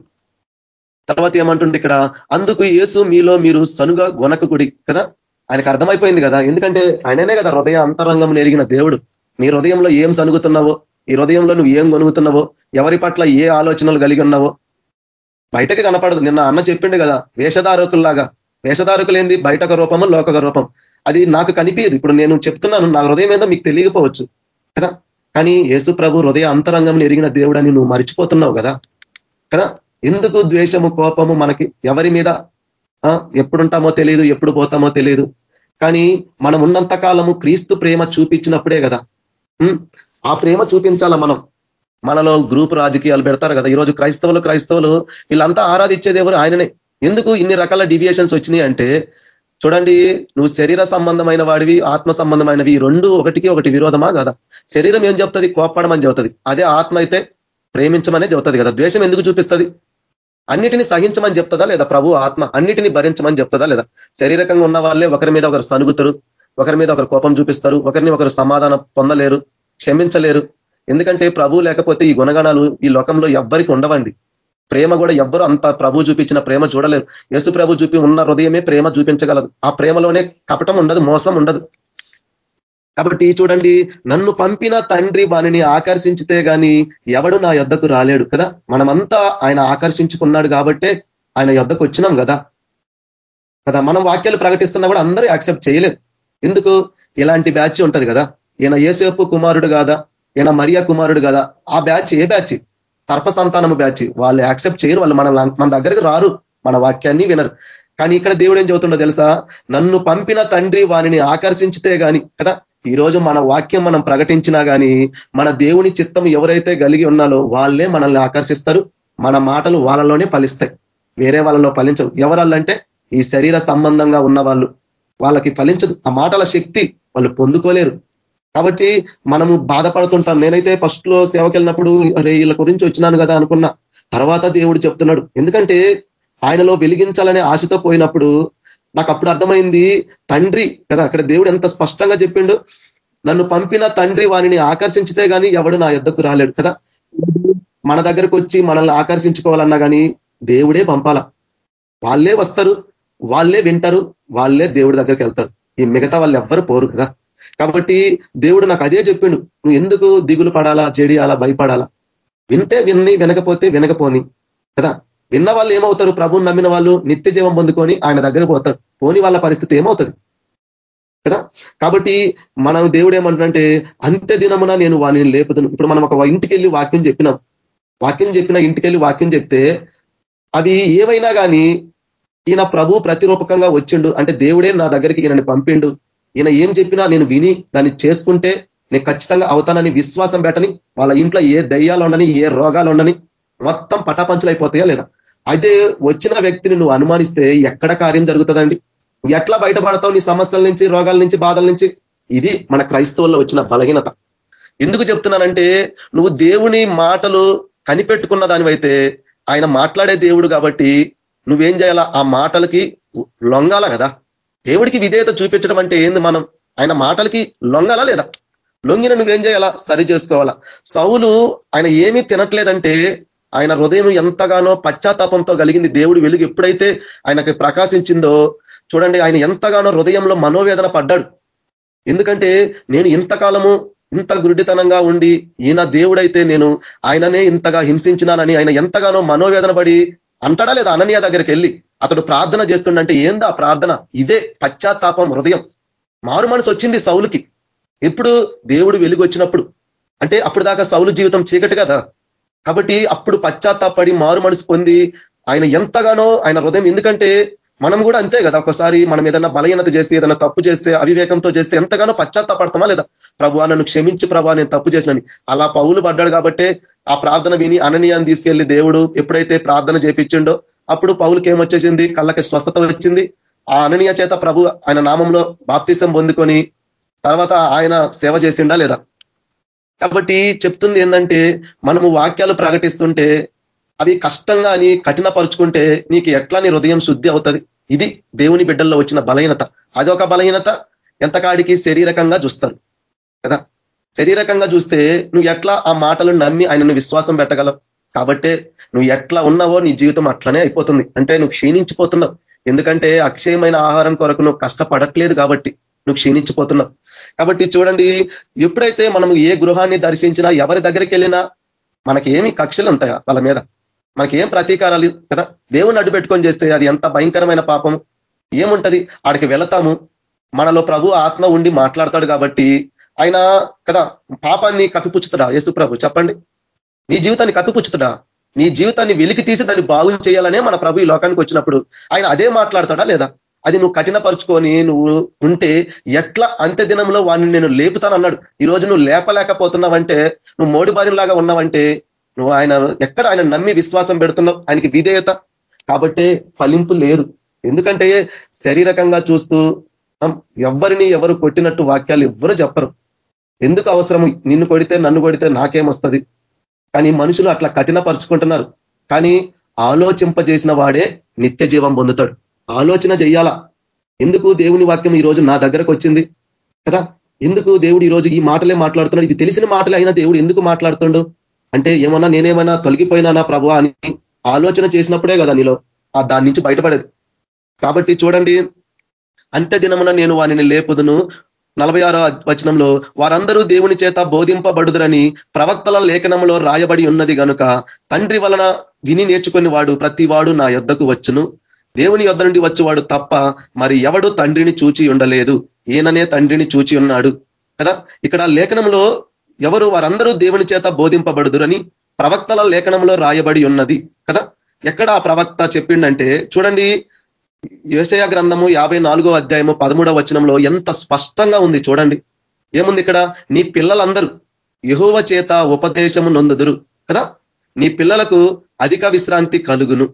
తర్వాత ఏమంటుంది ఇక్కడ? అందుకు యేసు మీలో మీరు సనుగా గొనకకుడి కదా? ఆయనకు అర్థమైపోయింది కదా? ఎందుకంటే ఆయననే కదా హృదయ అంతరంగం ఎరిగిన దేవుడు. నీ హృదయంలో ఏం సనుగుతున్నావో ఈ హృదయంలో నువ్వు ఏం కొనుగుతున్నావో ఎవరి పట్ల ఏ ఆలోచనలు కలిగి ఉన్నావో బయటకి కనపడదు. నిన్న అన్న చెప్పిండు కదా వేషధారకుల్లాగా. వేషధారకులు ఏంది? బయటక రూపము లోకక రూపం. అది నాకు కనిపించదు ఇప్పుడు నేను చెప్తున్నాను నా హృదయం ఏదో మీకు తెలియకపోవచ్చు కదా? కానీ యేసు ప్రభు హృదయ అంతరంగం ఎరిగిన దేవుడని నువ్వు మర్చిపోతున్నావు కదా? కదా? ఎందుకు ద్వేషము కోపము మనకి ఎవరి మీద? ఎప్పుడుంటామో తెలియదు ఎప్పుడు పోతామో తెలియదు కానీ మనం ఉన్నంత కాలము క్రీస్తు ప్రేమ చూపించినప్పుడే కదా. ఆ ప్రేమ చూపించాల మనం? మనలో గ్రూప్ రాజకీయాలు పెడతారు కదా. ఈరోజు క్రైస్తవులు క్రైస్తవులు వీళ్ళంతా ఆరాధించేది ఎవరు ఆయననే. ఎందుకు ఇన్ని రకాల డివియేషన్స్ వచ్చినాయి అంటే చూడండి నువ్వు శరీర సంబంధమైన వాడివి ఆత్మ సంబంధమైనవి రెండు ఒకటికి ఒకటి విరోధమా కదా? శరీరం ఏం చెప్తుంది? కోప్పడమని చెబుతుంది అదే ఆత్మ అయితే ప్రేమించమనే చెబుతుంది కదా. ద్వేషం ఎందుకు చూపిస్తుంది? అన్నిటిని సహించమని చెప్తుందా లేదా ప్రభు ఆత్మ? అన్నిటిని భరించమని చెప్తుందా లేదా? శరీరకంగా ఉన్న వాళ్ళే ఒకరి మీద ఒకరు సనుగుతారు ఒకరి మీద ఒకరు కోపం చూపిస్తారు ఒకరిని ఒకరు సమాధానం పొందలేరు క్షమించలేరు. ఎందుకంటే ప్రభు లేకపోతే ఈ గుణగణాలు ఈ లోకంలో ఎవ్వరికి ఉండవండి. ప్రేమ కూడా ఎవ్వరు అంత ప్రభు చూపించిన ప్రేమ చూడలేరు. యేసు ప్రభు చూపి ఉన్న హృదయమే ప్రేమ చూపించగలదు. ఆ ప్రేమలోనే కపటం ఉండదు మోసం ఉండదు. కాబట్టి చూడండి నన్ను పంపిన తండ్రి వానిని ఆకర్షించితే గాని ఎవడు నా యొద్దకు రాలేడు కదా? మనమంతా ఆయన ఆకర్షించుకున్నాడు కాబట్టే ఆయన యొద్దకు వచ్చినాం కదా? కదా? మనం వాక్యాలు ప్రకటిస్తున్నా కూడా అందరూ యాక్సెప్ట్ చేయలేదు. ఎందుకు? ఇలాంటి బ్యాచ్ ఉంటది కదా? ఈయన ఏసేపు కుమారుడు కాదా? ఈయన మరియా కుమారుడు కదా? ఆ బ్యాచ్ ఏ బ్యాచ్? సర్ప సంతానము బ్యాచ్. వాళ్ళు యాక్సెప్ట్ చేయరు వాళ్ళు మన మన దగ్గరకు రారు. మన వాక్యాన్ని వినరు. కానీ ఇక్కడ దేవుడు ఏం చెబుతుండో తెలుసా? నన్ను పంపిన తండ్రి వానిని ఆకర్షించితే గాని కదా? ఈరోజు మన వాక్యం మనం ప్రకటించినా కానీ మన దేవుని చిత్తం ఎవరైతే కలిగి ఉన్నాలో వాళ్ళే మనల్ని ఆకర్షిస్తారు. మన మాటలు వాళ్ళలోనే ఫలిస్తాయి. వేరే వాళ్ళలో ఫలించవు. ఎవరాలంటే ఈ శరీర సంబంధంగా ఉన్న వాళ్ళు వాళ్ళకి ఫలించదు. ఆ మాటల శక్తి వాళ్ళు పొందుకోలేరు. కాబట్టి మనము బాధపడుతుంటాం. నేనైతే ఫస్ట్లో సేవకి వెళ్ళినప్పుడు అరే వీళ్ళ గురించి వచ్చినాను కదా అనుకున్నా. తర్వాత దేవుడు చెప్తున్నాడు. ఎందుకంటే ఆయనలో వెలిగించాలనే ఆశతో పోయినప్పుడు నాకు అప్పుడు అర్థమైంది తండ్రి కదా అక్కడ దేవుడు ఎంత స్పష్టంగా చెప్పిండు? నన్ను పంపిన తండ్రి వారిని ఆకర్షించితే కానీ ఎవడు నా యుద్ధకు రాలేడు కదా. మన దగ్గరకు వచ్చి మనల్ని ఆకర్షించుకోవాలన్నా కానీ దేవుడే పంపాల. వాళ్ళే వస్తారు వాళ్ళే వింటారు వాళ్ళే దేవుడి దగ్గరికి వెళ్తారు. ఈ మిగతా వాళ్ళు ఎవ్వరు పోరు కదా. కాబట్టి దేవుడు నాకు అదే చెప్పిండు నువ్వు ఎందుకు దిగులు పడాలా చెడియాలా భయపడాలా? వింటే విన్ని వినకపోతే వినకపోని కదా. విన్న వాళ్ళు ఏమవుతారు? ప్రభుని నమ్మిన వాళ్ళు నిత్య జీవం పొందుకొని ఆయన దగ్గర పోతారు. పోని వాళ్ళ పరిస్థితి ఏమవుతుంది? కదా? కాబట్టి మనం దేవుడు ఏమంటుంటే అంత్య దినమున నేను వాణిని లేపుతాను ఇప్పుడు మనం ఒక ఇంటికి వెళ్ళి వాక్యం చెప్పినాం. వాక్యం చెప్పిన ఇంటికి వెళ్ళి వాక్యం చెప్తే అది ఏవైనా కానీ ఈయన ప్రభు ప్రతిరూపకంగా వచ్చిండు. అంటే దేవుడే నా దగ్గరికి ఈయనని పంపిండు. ఈయన ఏం చెప్పినా నేను విని దాన్ని చేసుకుంటే నేను ఖచ్చితంగా అవుతానని విశ్వాసం పెట్టని వాళ్ళ ఇంట్లో ఏ దయ్యాలు ఉండని ఏ రోగాలు ఉండని మొత్తం పటాపంచలు అయిపోతాయా లేదా? అయితే వచ్చిన వ్యక్తిని నువ్వు అనుమానిస్తే ఎక్కడ కార్యం జరుగుతుందండి? ఎట్లా బయటపడతావు నీ సమస్యల నుంచి రోగాల నుంచి బాధల నుంచి? ఇది మన క్రైస్తవుల్లో వచ్చిన బలహీనత. ఎందుకు చెప్తున్నానంటే నువ్వు దేవుని మాటలు కనిపెట్టుకున్న దానివైతే ఆయన మాట్లాడే దేవుడు కాబట్టి నువ్వేం చేయాలా? ఆ మాటలకి లొంగాల కదా? దేవుడికి విధేయత చూపించడం అంటే ఏంది మనం? ఆయన మాటలకి లొంగాలా లేదా? లొంగిన నువ్వేం చేయాలా? సరి చేసుకోవాలా. సౌలు ఆయన ఏమీ తినట్లేదంటే ఆయన హృదయం ఎంతగానో పశ్చాత్తాపంతో కలిగింది. దేవుడు వెలుగు ఎప్పుడైతే ఆయనకి ప్రకాశించిందో చూడండి ఆయన ఎంతగానో హృదయంలో మనోవేదన పడ్డాడు. ఎందుకంటే నేను ఇంతకాలము ఇంత గురుడితనంగా ఉండి ఈయన దేవుడైతే నేను ఆయననే ఇంతగా హింసించినానని ఆయన ఎంతగానో మనోవేదన పడి అంటాడా లేదా అననీయ దగ్గరికి వెళ్ళి అతడు ప్రార్థన చేస్తుండంటే ఏందా ప్రార్థన? ఇదే పశ్చాత్తాపం హృదయం. మారు మనసు వచ్చింది సౌలుకి. ఎప్పుడు? దేవుడు వెలుగు వచ్చినప్పుడు. అంటే అప్పుడు దాకా సౌలు జీవితం చీకటి కదా. కాబట్టి అప్పుడు పశ్చాత్తాపడి మారు మనసు పొంది ఆయన ఎంతగానో ఆయన హృదయం ఎందుకంటే మనం కూడా అంతే కదా ఒకసారి మనం ఏదైనా బలహీనత చేస్తే ఏదైనా తప్పు చేస్తే అవివేకంతో చేస్తే ఎంతగానో పశ్చాత్తాపడతామా లేదా? ప్రభు నన్ను క్షమించి ప్రభా నేను తప్పు చేసినని. అలా పౌలు పడ్డాడు కాబట్టే ఆ ప్రార్థన విని అననీయాన్ని తీసుకెళ్ళి దేవుడు ఎప్పుడైతే ప్రార్థన చేపించిండో అప్పుడు పౌలకి ఏమొచ్చేసింది కళ్ళకి స్వస్థత వచ్చింది. ఆ అననీయ చేత ప్రభు ఆయన నామంలో బాప్తీసం పొందుకొని తర్వాత ఆయన సేవ చేసిండా లేదా? కాబట్టి చెప్తుంది ఏంటంటే మనము వాక్యాలు ప్రకటిస్తుంటే అవి కష్టంగా అని కఠినపరుచుకుంటే నీకు ఎట్లా నీ హృదయం శుద్ధి అవుతుంది? ఇది దేవుని బిడ్డల్లో వచ్చిన బలహీనత. అదొక బలహీనత. ఎంతకాడికి శరీరకంగా చూస్తాను కదా? శరీరకంగా చూస్తే నువ్వు ఎట్లా ఆ మాటలు నమ్మి ఆయనను విశ్వాసం పెట్టగలవు? కాబట్టే నువ్వు ఎట్లా ఉన్నావో నీ జీవితం అట్లనే అయిపోతుంది. అంటే నువ్వు క్షీణించిపోతున్నావు. ఎందుకంటే అక్షయమైన ఆహారం కొరకు నువ్వు కష్టపడట్లేదు కాబట్టి. నువ్వు క్షీణించిపోతున్నావు. కాబట్టి చూడండి ఎప్పుడైతే మనం ఏ గృహాన్ని దర్శించినా ఎవరి దగ్గరికి వెళ్ళినా మనకి ఏమి కక్షలు ఉంటాయా వాళ్ళ మీద? మనకి ఏం ప్రతీకారాలు కదా? దేవుని అడ్డుపెట్టుకొని చేస్తే అది ఎంత భయంకరమైన పాపము. ఏముంటది? ఆడికి వెళతాము. మనలో ప్రభు ఆత్మ ఉండి మాట్లాడతాడు కాబట్టి ఆయన కదా పాపాన్ని కప్పిపుచ్చుతాడా యేసు ప్రభు చెప్పండి. నీ జీవితాన్ని కప్పిపుచ్చుతాడా? నీ జీవితాన్ని వెలికి తీసి దాన్ని బాగు చేయాలనే మన ప్రభు ఈ లోకానికి వచ్చినప్పుడు ఆయన అదే మాట్లాడతాడా లేదా? అది నువ్వు కఠినపరుచుకొని నువ్వు ఉంటే ఎట్లా అంత్య దినంలో వాడిని నేను లేపుతానన్నాడు. ఈ రోజు నువ్వు లేపలేకపోతున్నావంటే నువ్వు మోడి బారిలాగా ఉన్నావంటే నువ్వు ఆయన ఎక్కడ ఆయన నమ్మి విశ్వాసం పెడుతున్నావు? ఆయనకి విధేయత. కాబట్టి ఫలింపు లేదు. ఎందుకంటే శరీరకంగా చూస్తూ ఎవరిని ఎవరు కొట్టినట్టు వాక్యాలు ఎవ్వరు చెప్పరు. ఎందుకు అవసరం నిన్ను కొడితే నన్ను కొడితే నాకేమొస్తుంది? కానీ మనుషులు అట్లా కఠినపరుచుకుంటున్నారు. కానీ ఆలోచింపజేసిన వాడే నిత్య జీవం పొందుతాడు. ఆలోచన చెయ్యాలా? ఎందుకు దేవుని వాక్యం ఈ రోజు నా దగ్గరకు వచ్చింది? కదా? ఎందుకు దేవుడు ఈరోజు రోజు ఈ మాటలే మాట్లాడుతున్నాడు? ఇది తెలిసిన మాటలే అయినా దేవుడు ఎందుకు మాట్లాడుతుండు? అంటే ఏమన్నా నేనేమన్నా తొలగిపోయినా ప్రభు అని ఆలోచన చేసినప్పుడే కదా నీలో ఆ దాని నుంచి బయటపడేది. కాబట్టి చూడండి అంత్య దినమున నేను వానిని లేపుదును. నలభై ఆరో వచనంలో వారందరూ దేవుని చేత బోధింపబడుదురని ప్రవక్తల లేఖనంలో రాయబడి ఉన్నది కనుక తండ్రి వలన విని నేర్చుకుని వాడు ప్రతి వాడు నా యొద్దకు వచ్చును. దేవుని యొద్ నుండి వచ్చేవాడు తప్ప మరి ఎవడు తండ్రిని చూచి ఉండలేదు? ఈయననే తండ్రిని చూచి ఉన్నాడు. కదా? ఇక్కడ లేఖనంలో ఎవరు వారందరూ దేవుని చేత బోధింపబడుదురని ప్రవక్తల లేఖనంలో రాయబడి ఉన్నది. కదా? ఎక్కడ ఆ ప్రవక్త చెప్పిండంటే చూడండి వ్యవసాయ గ్రంథము యాభై నాలుగో అధ్యాయము పదమూడవ వచనంలో ఎంత స్పష్టంగా ఉంది చూడండి. ఏముంది ఇక్కడ? నీ పిల్లలందరూ యహోవ చేత ఉపదేశము నొందుదురు. కదా? నీ పిల్లలకు అధిక విశ్రాంతి కలుగును.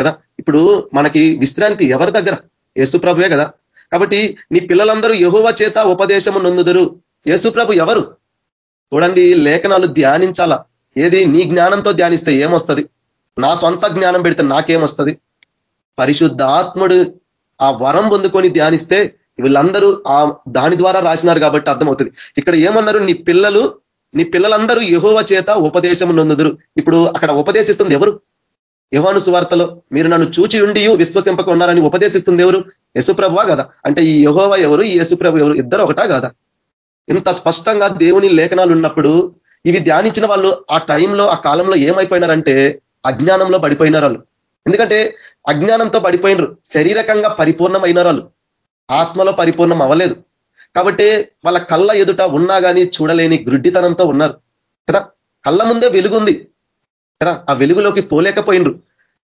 కదా? ఇప్పుడు మనకి విశ్రాంతి ఎవరి దగ్గర? యేసుప్రభువే కదా. కాబట్టి నీ పిల్లలందరూ యహోవ చేత ఉపదేశము నొందుదురు. యేసుప్రభు ఎవరు? చూడండి లేఖనాలు ధ్యానించాలా? ఏది నీ జ్ఞానంతో ధ్యానిస్తే ఏమొస్తుంది? నా సొంత జ్ఞానం పెడితే నాకేమొస్తుంది? పరిశుద్ధాత్ముడు ఆ వరం పొందుకొని ధ్యానిస్తే వీళ్ళందరూ ఆ దాని ద్వారా రాసినారు కాబట్టి అర్థమవుతుంది. ఇక్కడ ఏమన్నారు? నీ పిల్లలు నీ పిల్లలందరూ యహోవ చేత ఉపదేశం నొందుదురు. ఇప్పుడు అక్కడ ఉపదేశిస్తుంది ఎవరు? యహోను సువార్తలో మీరు నన్ను చూచి ఉండి విశ్వసింపక ఉన్నారని ఉపదేశిస్తుంది ఎవరు? యశుప్రభువా కదా? అంటే ఈ యహోవ ఎవరు? ఈ యశుప్రభు ఎవరు? ఇద్దరు ఒకటా కాదా? ఇంత స్పష్టంగా దేవుని లేఖనాలు ఉన్నప్పుడు ఇవి ధ్యానించిన వాళ్ళు ఆ టైంలో ఆ కాలంలో ఏమైపోయినారంటే అజ్ఞానంలో పడిపోయినారు వాళ్ళు. ఎందుకంటే అజ్ఞానంతో పడిపోయినరు. శరీరకంగా పరిపూర్ణమైన వాళ్ళు ఆత్మలో పరిపూర్ణం అవ్వలేదు. కాబట్టి వాళ్ళ కళ్ళ ఎదుట ఉన్నా కానీ చూడలేని గ్రుడ్డితనంతో ఉన్నారు. కదా? కళ్ళ ముందే వెలుగుంది. కదా? ఆ వెలుగులోకి పోలేకపోయినరు.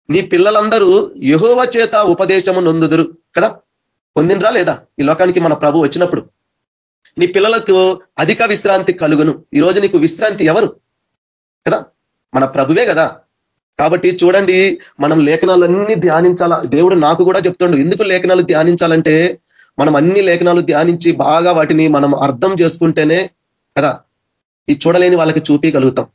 నీ పిల్లలందరూ యహోవ చేత ఉపదేశము నొందుదురు కదా? పొందినరా లేదా? ఈ లోకానికి మన ప్రభు వచ్చినప్పుడు. నీ పిల్లలకు అధిక విశ్రాంతి కలుగును. ఈరోజు నీకు విశ్రాంతి ఎవరు? కదా? మన ప్రభువే కదా? కాబట్టి చూడండి మనం లేఖనాలన్నీ ధ్యానించాలా? దేవుడు నాకు కూడా చెప్తుండు ఎందుకు లేఖనాలు ధ్యానించాలంటే మనం అన్ని లేఖనాలు ధ్యానించి బాగా వాటిని మనం అర్థం చేసుకుంటేనే కదా? ఈ చూడలేని వాళ్ళకి చూపించగలుగుతాం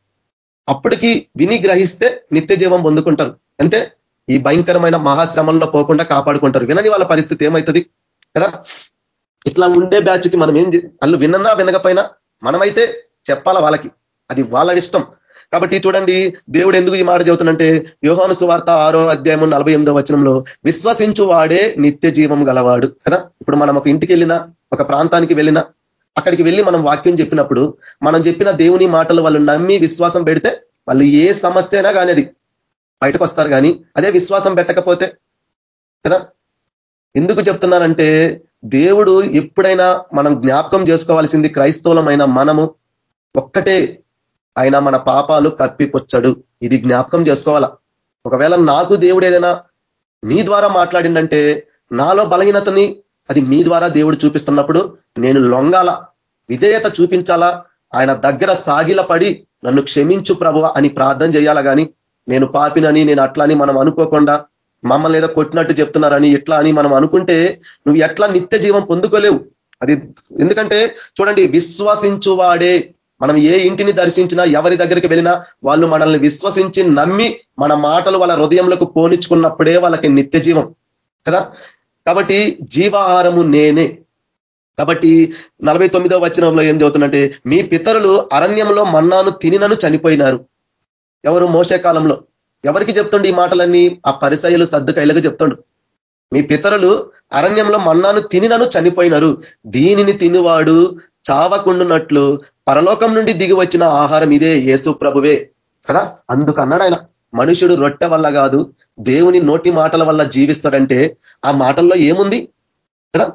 అప్పటికి విని గ్రహిస్తే నిత్య జీవం పొందుకుంటారు. అంటే ఈ భయంకరమైన మహాశ్రమంలో పోకుండా కాపాడుకుంటారు. వినని వాళ్ళ పరిస్థితి ఏమవుతుంది కదా? ఇట్లా ఉండే బ్యాచ్కి మనం ఏం వాళ్ళు వినన్నా వినకపోయినా మనమైతే చెప్పాలా వాళ్ళకి? అది వాళ్ళ ఇష్టం. కాబట్టి చూడండి దేవుడు ఎందుకు ఈ మాట చెబుతున్నంటే యోహాను సువార్త ఆరో అధ్యాయం నలభై ఎనిమిదో వచనంలో విశ్వసించు వాడే నిత్య జీవం గలవాడు. కదా? ఇప్పుడు మనం ఒక ఇంటికి వెళ్ళినా ఒక ప్రాంతానికి వెళ్ళినా అక్కడికి వెళ్ళి మనం వాక్యం చెప్పినప్పుడు మనం చెప్పిన దేవుని మాటలు వాళ్ళు నమ్మి విశ్వాసం పెడితే వాళ్ళు ఏ సమస్య అయినా కానీ అది బయటకు వస్తారు కానీ అదే విశ్వాసం పెట్టకపోతే కదా? ఎందుకు చెప్తున్నానంటే దేవుడు ఎప్పుడైనా మనం జ్ఞాపకం చేసుకోవాల్సింది క్రైస్తవులమైన మనము ఒక్కటే. ఆయన మన పాపాలు కప్పిపుచ్చడు. ఇది జ్ఞాపకం చేసుకోవాలా? ఒకవేళ నాకు దేవుడు ఏదైనా మీ ద్వారా మాట్లాడిందంటే నాలో బలహీనతని అది మీ ద్వారా దేవుడు చూపిస్తున్నప్పుడు నేను లొంగాల? విధేయత చూపించాలా? ఆయన దగ్గర సాగిలపడి నన్ను క్షమించు ప్రభు అని ప్రార్థన చేయాలా కానీ నేను పాపినని నేను అట్లా అని మనం అనుకోకుండా మమ్మల్ని ఏదో కొట్టినట్టు చెప్తున్నారని ఇట్లా అని మనం అనుకుంటే నువ్వు ఎట్లా నిత్య జీవం పొందుకోలేవు? అది ఎందుకంటే చూడండి విశ్వసించువాడే. మనం ఏ ఇంటిని దర్శించినా ఎవరి దగ్గరికి వెళ్ళినా వాళ్ళు మనల్ని విశ్వసించి నమ్మి మన మాటలు వాళ్ళ హృదయంలోకి పోనిచ్చుకున్నప్పుడే వాళ్ళకి నిత్య జీవం కదా? కాబట్టి జీవాహారము నేనే. కాబట్టి నలభై తొమ్మిదో వచనంలో ఏం చదువుతుందంటే మీ పితరులు అరణ్యంలో మన్నాను తినినను చనిపోయినారు. ఎవరు? మోసే కాలంలో. ఎవరికి చెప్తుండు ఈ మాటలన్నీ? ఆ పరిసయలు సర్దుకైలకు చెప్తుండు. మీ పితరులు అరణ్యంలో మన్నాను తినినను చనిపోయినారు. దీనిని తినివాడు చావకుండునట్లు పరలోకం నుండి దిగి వచ్చిన ఆహారం ఇదే యేసు ప్రభువే. కదా? అందుకన్నాడు ఆయన మనుషుడు రొట్టె వల్ల కాదు దేవుని నోటి మాటల వల్ల జీవిస్తాడంటే ఆ మాటల్లో ఏముంది? కదా?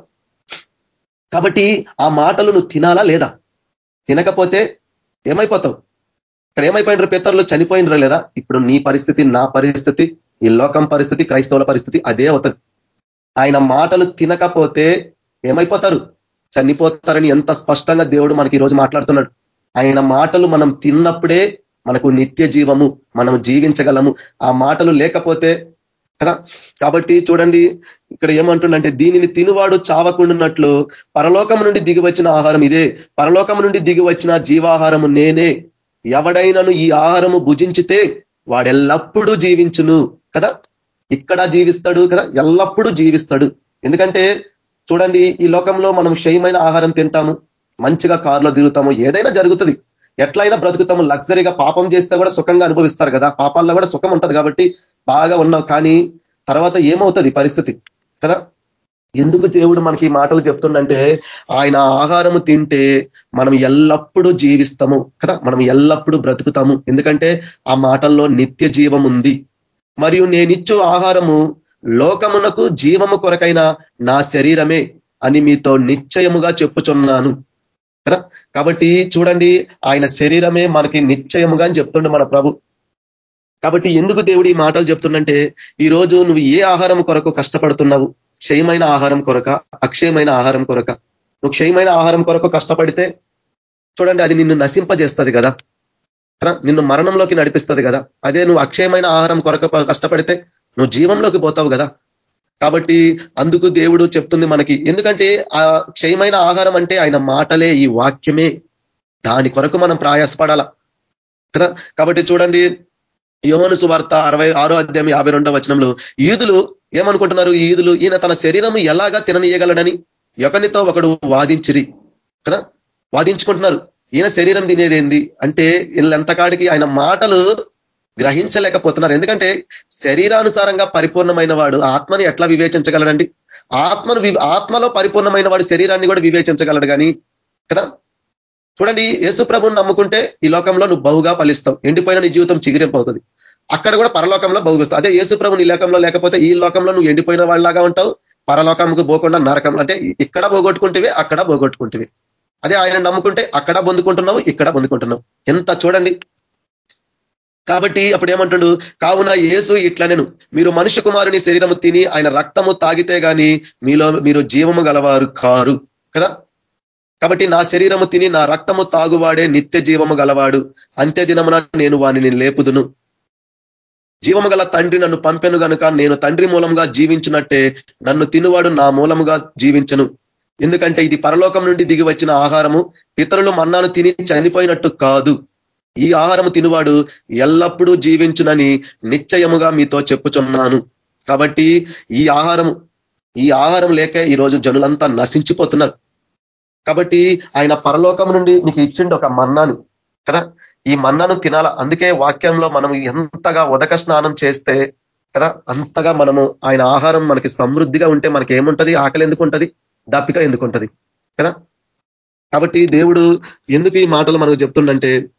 కాబట్టి ఆ మాటలు నువ్వు తినాలా లేదా? తినకపోతే ఏమైపోతావు? ఇక్కడ ఏమైపోయినరు? పితరులు చనిపోయినరు లేదా? ఇప్పుడు నీ పరిస్థితి నా పరిస్థితి ఈ లోకం పరిస్థితి క్రైస్తవుల పరిస్థితి అదే అవుతుంది. ఆయన మాటలు తినకపోతే ఏమైపోతారు? చనిపోతారని ఎంత స్పష్టంగా దేవుడు మనకి ఈరోజు మాట్లాడుతున్నాడు. ఆయన మాటలు మనం తిన్నప్పుడే మనకు నిత్య జీవము మనం జీవించగలము. ఆ మాటలు లేకపోతే కదా? కాబట్టి చూడండి ఇక్కడ ఏమంటుండంటే దీనిని తినువాడు చావకుండున్నట్లు పరలోకం నుండి దిగివచ్చిన ఆహారం ఇదే. పరలోకం నుండి దిగి వచ్చిన జీవాహారము నేనే. ఎవడైనను ఈ ఆహారము భుజించితే వాడెల్లప్పుడూ జీవించును. కదా? ఇక్కడ జీవిస్తాడు కదా? ఎల్లప్పుడూ జీవిస్తాడు. ఎందుకంటే చూడండి ఈ లోకంలో మనం క్షయమైన ఆహారం తింటాము మంచిగా కారులో తిరుగుతాము ఏదైనా జరుగుతుంది. ఎట్లయినా బ్రతుకుతాము లగ్జరీగా పాపం చేస్తే కూడా సుఖంగా అనుభవిస్తారు కదా? పాపాల్లో కూడా సుఖం ఉంటుంది కాబట్టి బాగా ఉన్నావు కానీ తర్వాత ఏమవుతుంది పరిస్థితి? కదా? ఎందుకు దేవుడు మనకి మాటలు చెప్తుండంటే ఆయన ఆహారము తింటే మనం ఎల్లప్పుడూ జీవిస్తాము. కదా? మనం ఎల్లప్పుడూ బ్రతుకుతాము. ఎందుకంటే ఆ మాటల్లో నిత్య జీవం ఉంది. మరియు నేనిచ్చు ఆహారము లోకమునకు జీవము కొరకైన నా శరీరమే అని మీతో నిశ్చయముగా చెప్పుచున్నాను. కదా? కాబట్టి చూడండి ఆయన శరీరమే మనకి నిశ్చయముగా అని చెప్తుండే మన ప్రభు. కాబట్టి ఎందుకు దేవుడు ఈ మాటలు చెప్తుండంటే ఈరోజు నువ్వు ఏ ఆహారం కొరకు కష్టపడుతున్నావు? క్షయమైన ఆహారం కొరక అక్షయమైన ఆహారం కొరక. నువ్వు క్షయమైన ఆహారం కొరకు కష్టపడితే చూడండి అది నిన్ను నశింపజేస్తుంది కదా. నిన్ను మరణంలోకి నడిపిస్తుంది కదా. అదే నువ్వు అక్షయమైన ఆహారం కొరకు కష్టపడితే నువ్వు జీవంలోకి పోతావు కదా. కాబట్టి అందుకు దేవుడు చెప్తుంది మనకి ఎందుకంటే ఆ క్షయమైన ఆహారం అంటే ఆయన మాటలే ఈ వాక్యమే. దాని కొరకు మనం ప్రయాసపడాల. కదా? కాబట్టి చూడండి యోహోను సువార్త అరవై ఆరో అధ్యాయం యాభై రెండో వచనంలో ఈదులు ఏమనుకుంటున్నారు? ఈదులు ఈయన తన శరీరం ఎలాగా తిననీయగలడని ఒకరితో ఒకడు వాదించిరి. కదా? వాదించుకుంటున్నారు. ఈయన శరీరం తినేదేంది? అంటే వీళ్ళెంతకాడికి ఆయన మాటలు గ్రహించలేకపోతున్నారు. ఎందుకంటే శరీరానుసారంగా పరిపూర్ణమైన వాడు ఆత్మని ఎట్లా వివేచించగలడండి? ఆత్మను ఆత్మలో పరిపూర్ణమైన వాడు శరీరాన్ని కూడా వివేచించగలడు కానీ కదా? చూడండి యేసు ప్రభుని నమ్ముకుంటే ఈ లోకంలో నువ్వు బహుగా ఫలిస్తావు. ఎండిపోయిన నీ జీవితం చిగిరింపవుతుంది. అక్కడ కూడా పరలోకంలో బహుగిస్తావు అదే యేసు ప్రభు నీ లోకంలో లేకపోతే ఈ లోకంలో నువ్వు ఎండిపోయిన వాళ్ళలాగా ఉంటావు. పరలోకంకు పోకుండా నరకం అంటే ఇక్కడ పోగొట్టుకుంటేవి అక్కడ పోగొట్టుకుంటేవి. అదే ఆయన నమ్ముకుంటే అక్కడ పొందుకుంటున్నావు ఇక్కడ పొందుకుంటున్నావు. ఎంత చూడండి. కాబట్టి అప్పుడు ఏమంటాడు? కావున ఏసు నేను మీరు మనుష్య కుమారుని శరీరము తిని ఆయన రక్తము తాగితే గాని మీలో మీరు జీవము గలవారు కారు కదా? కాబట్టి నా శరీరము తిని నా రక్తము తాగువాడే నిత్య జీవము గలవాడు. అంత్య దినమున నేను వానిని లేపుదును. జీవము గల తండ్రి నన్ను పంపెను గనుక నేను తండ్రి మూలంగా జీవించినట్టే నన్ను తినువాడు నా మూలముగా జీవించను. ఎందుకంటే ఇది పరలోకం నుండి దిగి వచ్చిన ఆహారము. ఇతరులు మన్నాను తిని చనిపోయినట్టు కాదు. ఈ ఆహారము తినువాడు ఎల్లప్పుడూ జీవించునని నిశ్చయముగా మీతో చెప్పుచున్నాను. కాబట్టి ఈ ఆహారము ఈ ఆహారం లేక ఈరోజు జనులంతా నశించిపోతున్నారు. కాబట్టి ఆయన పరలోకం నుండి నీకు ఇచ్చిండు ఒక మన్నాను కదా? ఈ మన్నాను తినాల? అందుకే వాక్యంలో మనం ఎంతగా ఉదక స్నానం చేస్తే కదా? అంతగా మనము ఆయన ఆహారం మనకి సమృద్ధిగా ఉంటే మనకి ఏముంటది ఆకలి ఎందుకు ఉంటది? దప్పిక ఎందుకు ఉంటది? కదా? కాబట్టి దేవుడు ఎందుకు ఈ మాటలు మనకు చెప్తుండంటే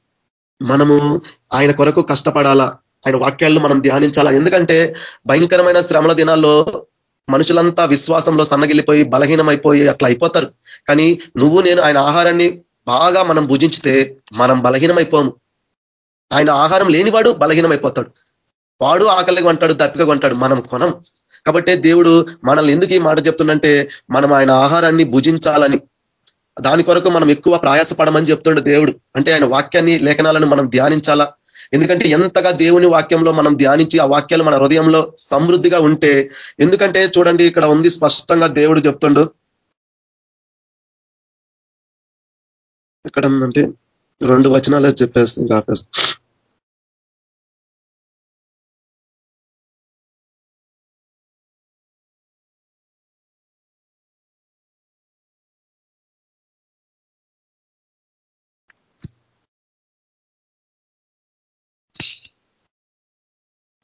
మనము ఆయన కొరకు కష్టపడాలా? ఆయన వాక్యాలను మనం ధ్యానించాలా? ఎందుకంటే భయంకరమైన శ్రమల దినాల్లో మనుషులంతా విశ్వాసంలో సన్నగిల్లిపోయి బలహీనమైపోయి అట్లా అయిపోతారు. కానీ నువ్వు నేను ఆయన ఆహారాన్ని బాగా మనం భుజించితే మనం బలహీనమైపోము. ఆయన ఆహారం లేనివాడు బలహీనమైపోతాడు. వాడు ఆకలిగా కొంటాడు దప్పిగా కొంటాడు మనం కొనం. కాబట్టి దేవుడు మనల్ని ఎందుకు ఈ మాట చెప్తుండంటే మనం ఆయన ఆహారాన్ని భుజించాలని. దాని కొరకు మనం ఎక్కువ ప్రయాసపడమని చెప్తుండే దేవుడు. అంటే ఆయన వాక్యాన్ని లేఖనాలను మనం ధ్యానించాలా? ఎందుకంటే ఎంతగా దేవుని వాక్యంలో మనం ధ్యానించి ఆ వాక్యాలు మన హృదయంలో సమృద్ధిగా ఉంటే ఎందుకంటే చూడండి ఇక్కడ ఉంది స్పష్టంగా దేవుడు చెప్తుండు. ఇక్కడ ఉందంటే రెండు వచనాలు చెప్పేస్తాం కాపేస్తాం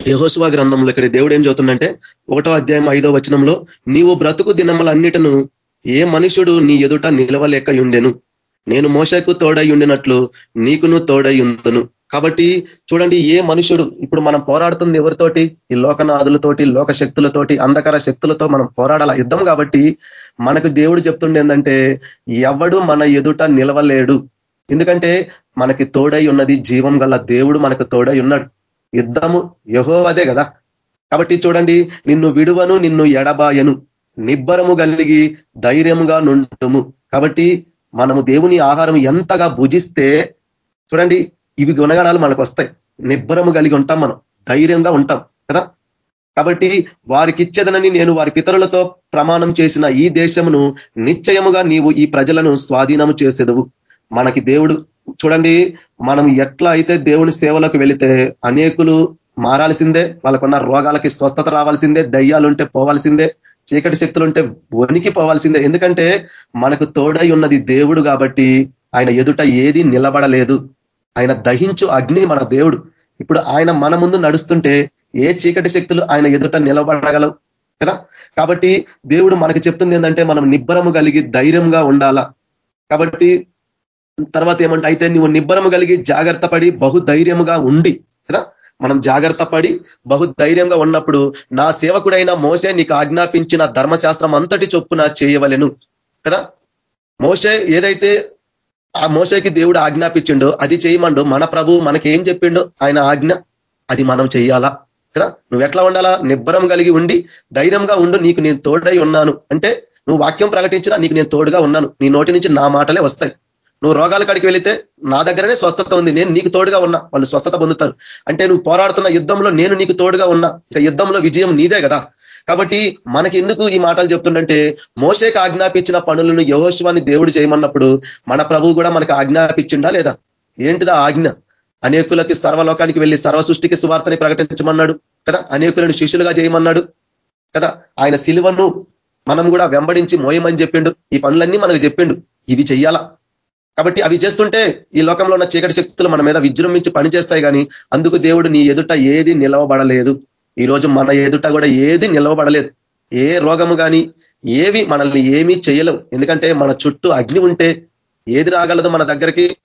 యహోశివా గ్రంథంలో ఇక్కడ దేవుడు ఏం చదువుతుందంటే ఒకటో అధ్యాయం ఐదో వచనంలో నీవు బ్రతుకు దినములన్నిటను ఏ మనుషుడు నీ ఎదుట నిలవలేక ఉండెను నేను మోసకు తోడై ఉండినట్లు నీకును తోడై ఉందను కాబట్టి చూడండి ఏ మనుషుడు ఇప్పుడు మనం పోరాడుతుంది ఎవరితోటి? ఈ లోకనాథులతోటి లోక శక్తులతోటి అంధకార శక్తులతో మనం పోరాడాల? యుద్ధం కాబట్టి మనకు దేవుడు చెప్తుండే ఏంటంటే ఎవడు మన ఎదుట నిలవలేడు. ఎందుకంటే మనకి తోడై ఉన్నది జీవం గల దేవుడు మనకు తోడై ఉన్నాడు. యుద్ధము యహోవదే కదా కాబట్టి చూడండి నిన్ను విడువను నిన్ను ఎడబాయను. నిబ్బరము కలిగి ధైర్యముగా నుండుము. కాబట్టి మనము దేవుని ఆహారం ఎంతగా భుజిస్తే చూడండి ఇవి గుణగణాలు మనకు వస్తాయి. నిబ్బరము కలిగి ఉంటాం మనం ధైర్యంగా ఉంటాం కదా? కాబట్టి వారికి ఇచ్చేదనని నేను వారి పితరులతో ప్రమాణం చేసిన ఈ దేశమును నిశ్చయముగా నీవు ఈ ప్రజలను స్వాధీనము చేసేదవు. మనకి దేవుడు చూడండి మనం ఎట్లా అయితే దేవుని సేవలకు వెళితే అనేకులు మారాల్సిందే వాళ్ళకున్న రోగాలకి స్వస్థత రావాల్సిందే దయ్యాలుంటే పోవాల్సిందే చీకటి శక్తులుంటే వనికి పోవాల్సిందే. ఎందుకంటే మనకు తోడై ఉన్నది దేవుడు కాబట్టి ఆయన ఎదుట ఏది నిలబడలేదు. ఆయన దహించు అగ్ని మన దేవుడు. ఇప్పుడు ఆయన మన ముందు నడుస్తుంటే ఏ చీకటి శక్తులు ఆయన ఎదుట నిలబడగలవు? కదా? కాబట్టి దేవుడు మనకు చెప్తుంది ఏంటంటే మనం నిబ్బరము కలిగి ధైర్యంగా ఉండాలా? కాబట్టి తర్వాత ఏమంటే అయితే నువ్వు నిబ్బరము కలిగి జాగ్రత్త పడి బహుధైర్యముగా ఉండి కదా? మనం జాగ్రత్త పడి బహుధైర్యంగా ఉన్నప్పుడు నా సేవకుడైన మోసే నీకు ఆజ్ఞాపించిన ధర్మశాస్త్రం అంతటి చొప్పున చేయవలను కదా? మోసే ఏదైతే ఆ మోసకి దేవుడు ఆజ్ఞాపించిండో అది చేయమండు మన ప్రభు మనకేం చెప్పిండో ఆయన ఆజ్ఞ అది మనం చేయాలా కదా? నువ్వు ఎట్లా ఉండాలా? నిబ్బరం కలిగి ఉండి ధైర్యంగా ఉండు నీకు నేను తోడై ఉన్నాను. అంటే నువ్వు వాక్యం ప్రకటించినా నీకు నేను తోడుగా ఉన్నాను. నీ నోటి నుంచి నా మాటలే వస్తాయి. నువ్వు రోగాల కాడికి వెళితే నా దగ్గరనే స్వస్థత ఉంది. నేను నీకు తోడుగా ఉన్నా. వాళ్ళు స్వస్థత పొందుతారు. అంటే నువ్వు పోరాడుతున్న యుద్ధంలో నేను నీకు తోడుగా ఉన్నా. ఇక యుద్ధంలో విజయం నీదే కదా. కాబట్టి మనకి ఎందుకు ఈ మాటలు చెప్తుండంటే మోసేకి ఆజ్ఞాపించిన పనులను యహోశివాన్ని దేవుడు చేయమన్నప్పుడు మన ప్రభువు కూడా మనకు ఆజ్ఞాపించిండా లేదా? ఏంటిదా ఆజ్ఞ? అనేకులకి సర్వలోకానికి వెళ్ళి సర్వ సృష్టికి సువార్తని ప్రకటించమన్నాడు కదా? అనేకులను శిష్యులుగా చేయమన్నాడు కదా? ఆయన సిలువను మనం కూడా వెంబడించి మోయమని చెప్పిండు. ఈ పనులన్నీ మనకు చెప్పిండు. ఇవి చెయ్యాలా? కాబట్టి అవి చేస్తుంటే ఈ లోకంలో ఉన్న చీకటి శక్తులు మన మీద విజృంభించి పనిచేస్తాయి కానీ అందుకు దేవుడు నీ ఎదుట ఏది నిలవబడలేదు. ఈరోజు మన ఎదుట కూడా ఏది నిలవబడలేదు. ఏ రోగము కానీ ఏవి మనల్ని ఏమీ చేయలేవు. ఎందుకంటే మన చుట్టూ అగ్ని ఉంటే ఏది రాగలదు మన దగ్గరికి?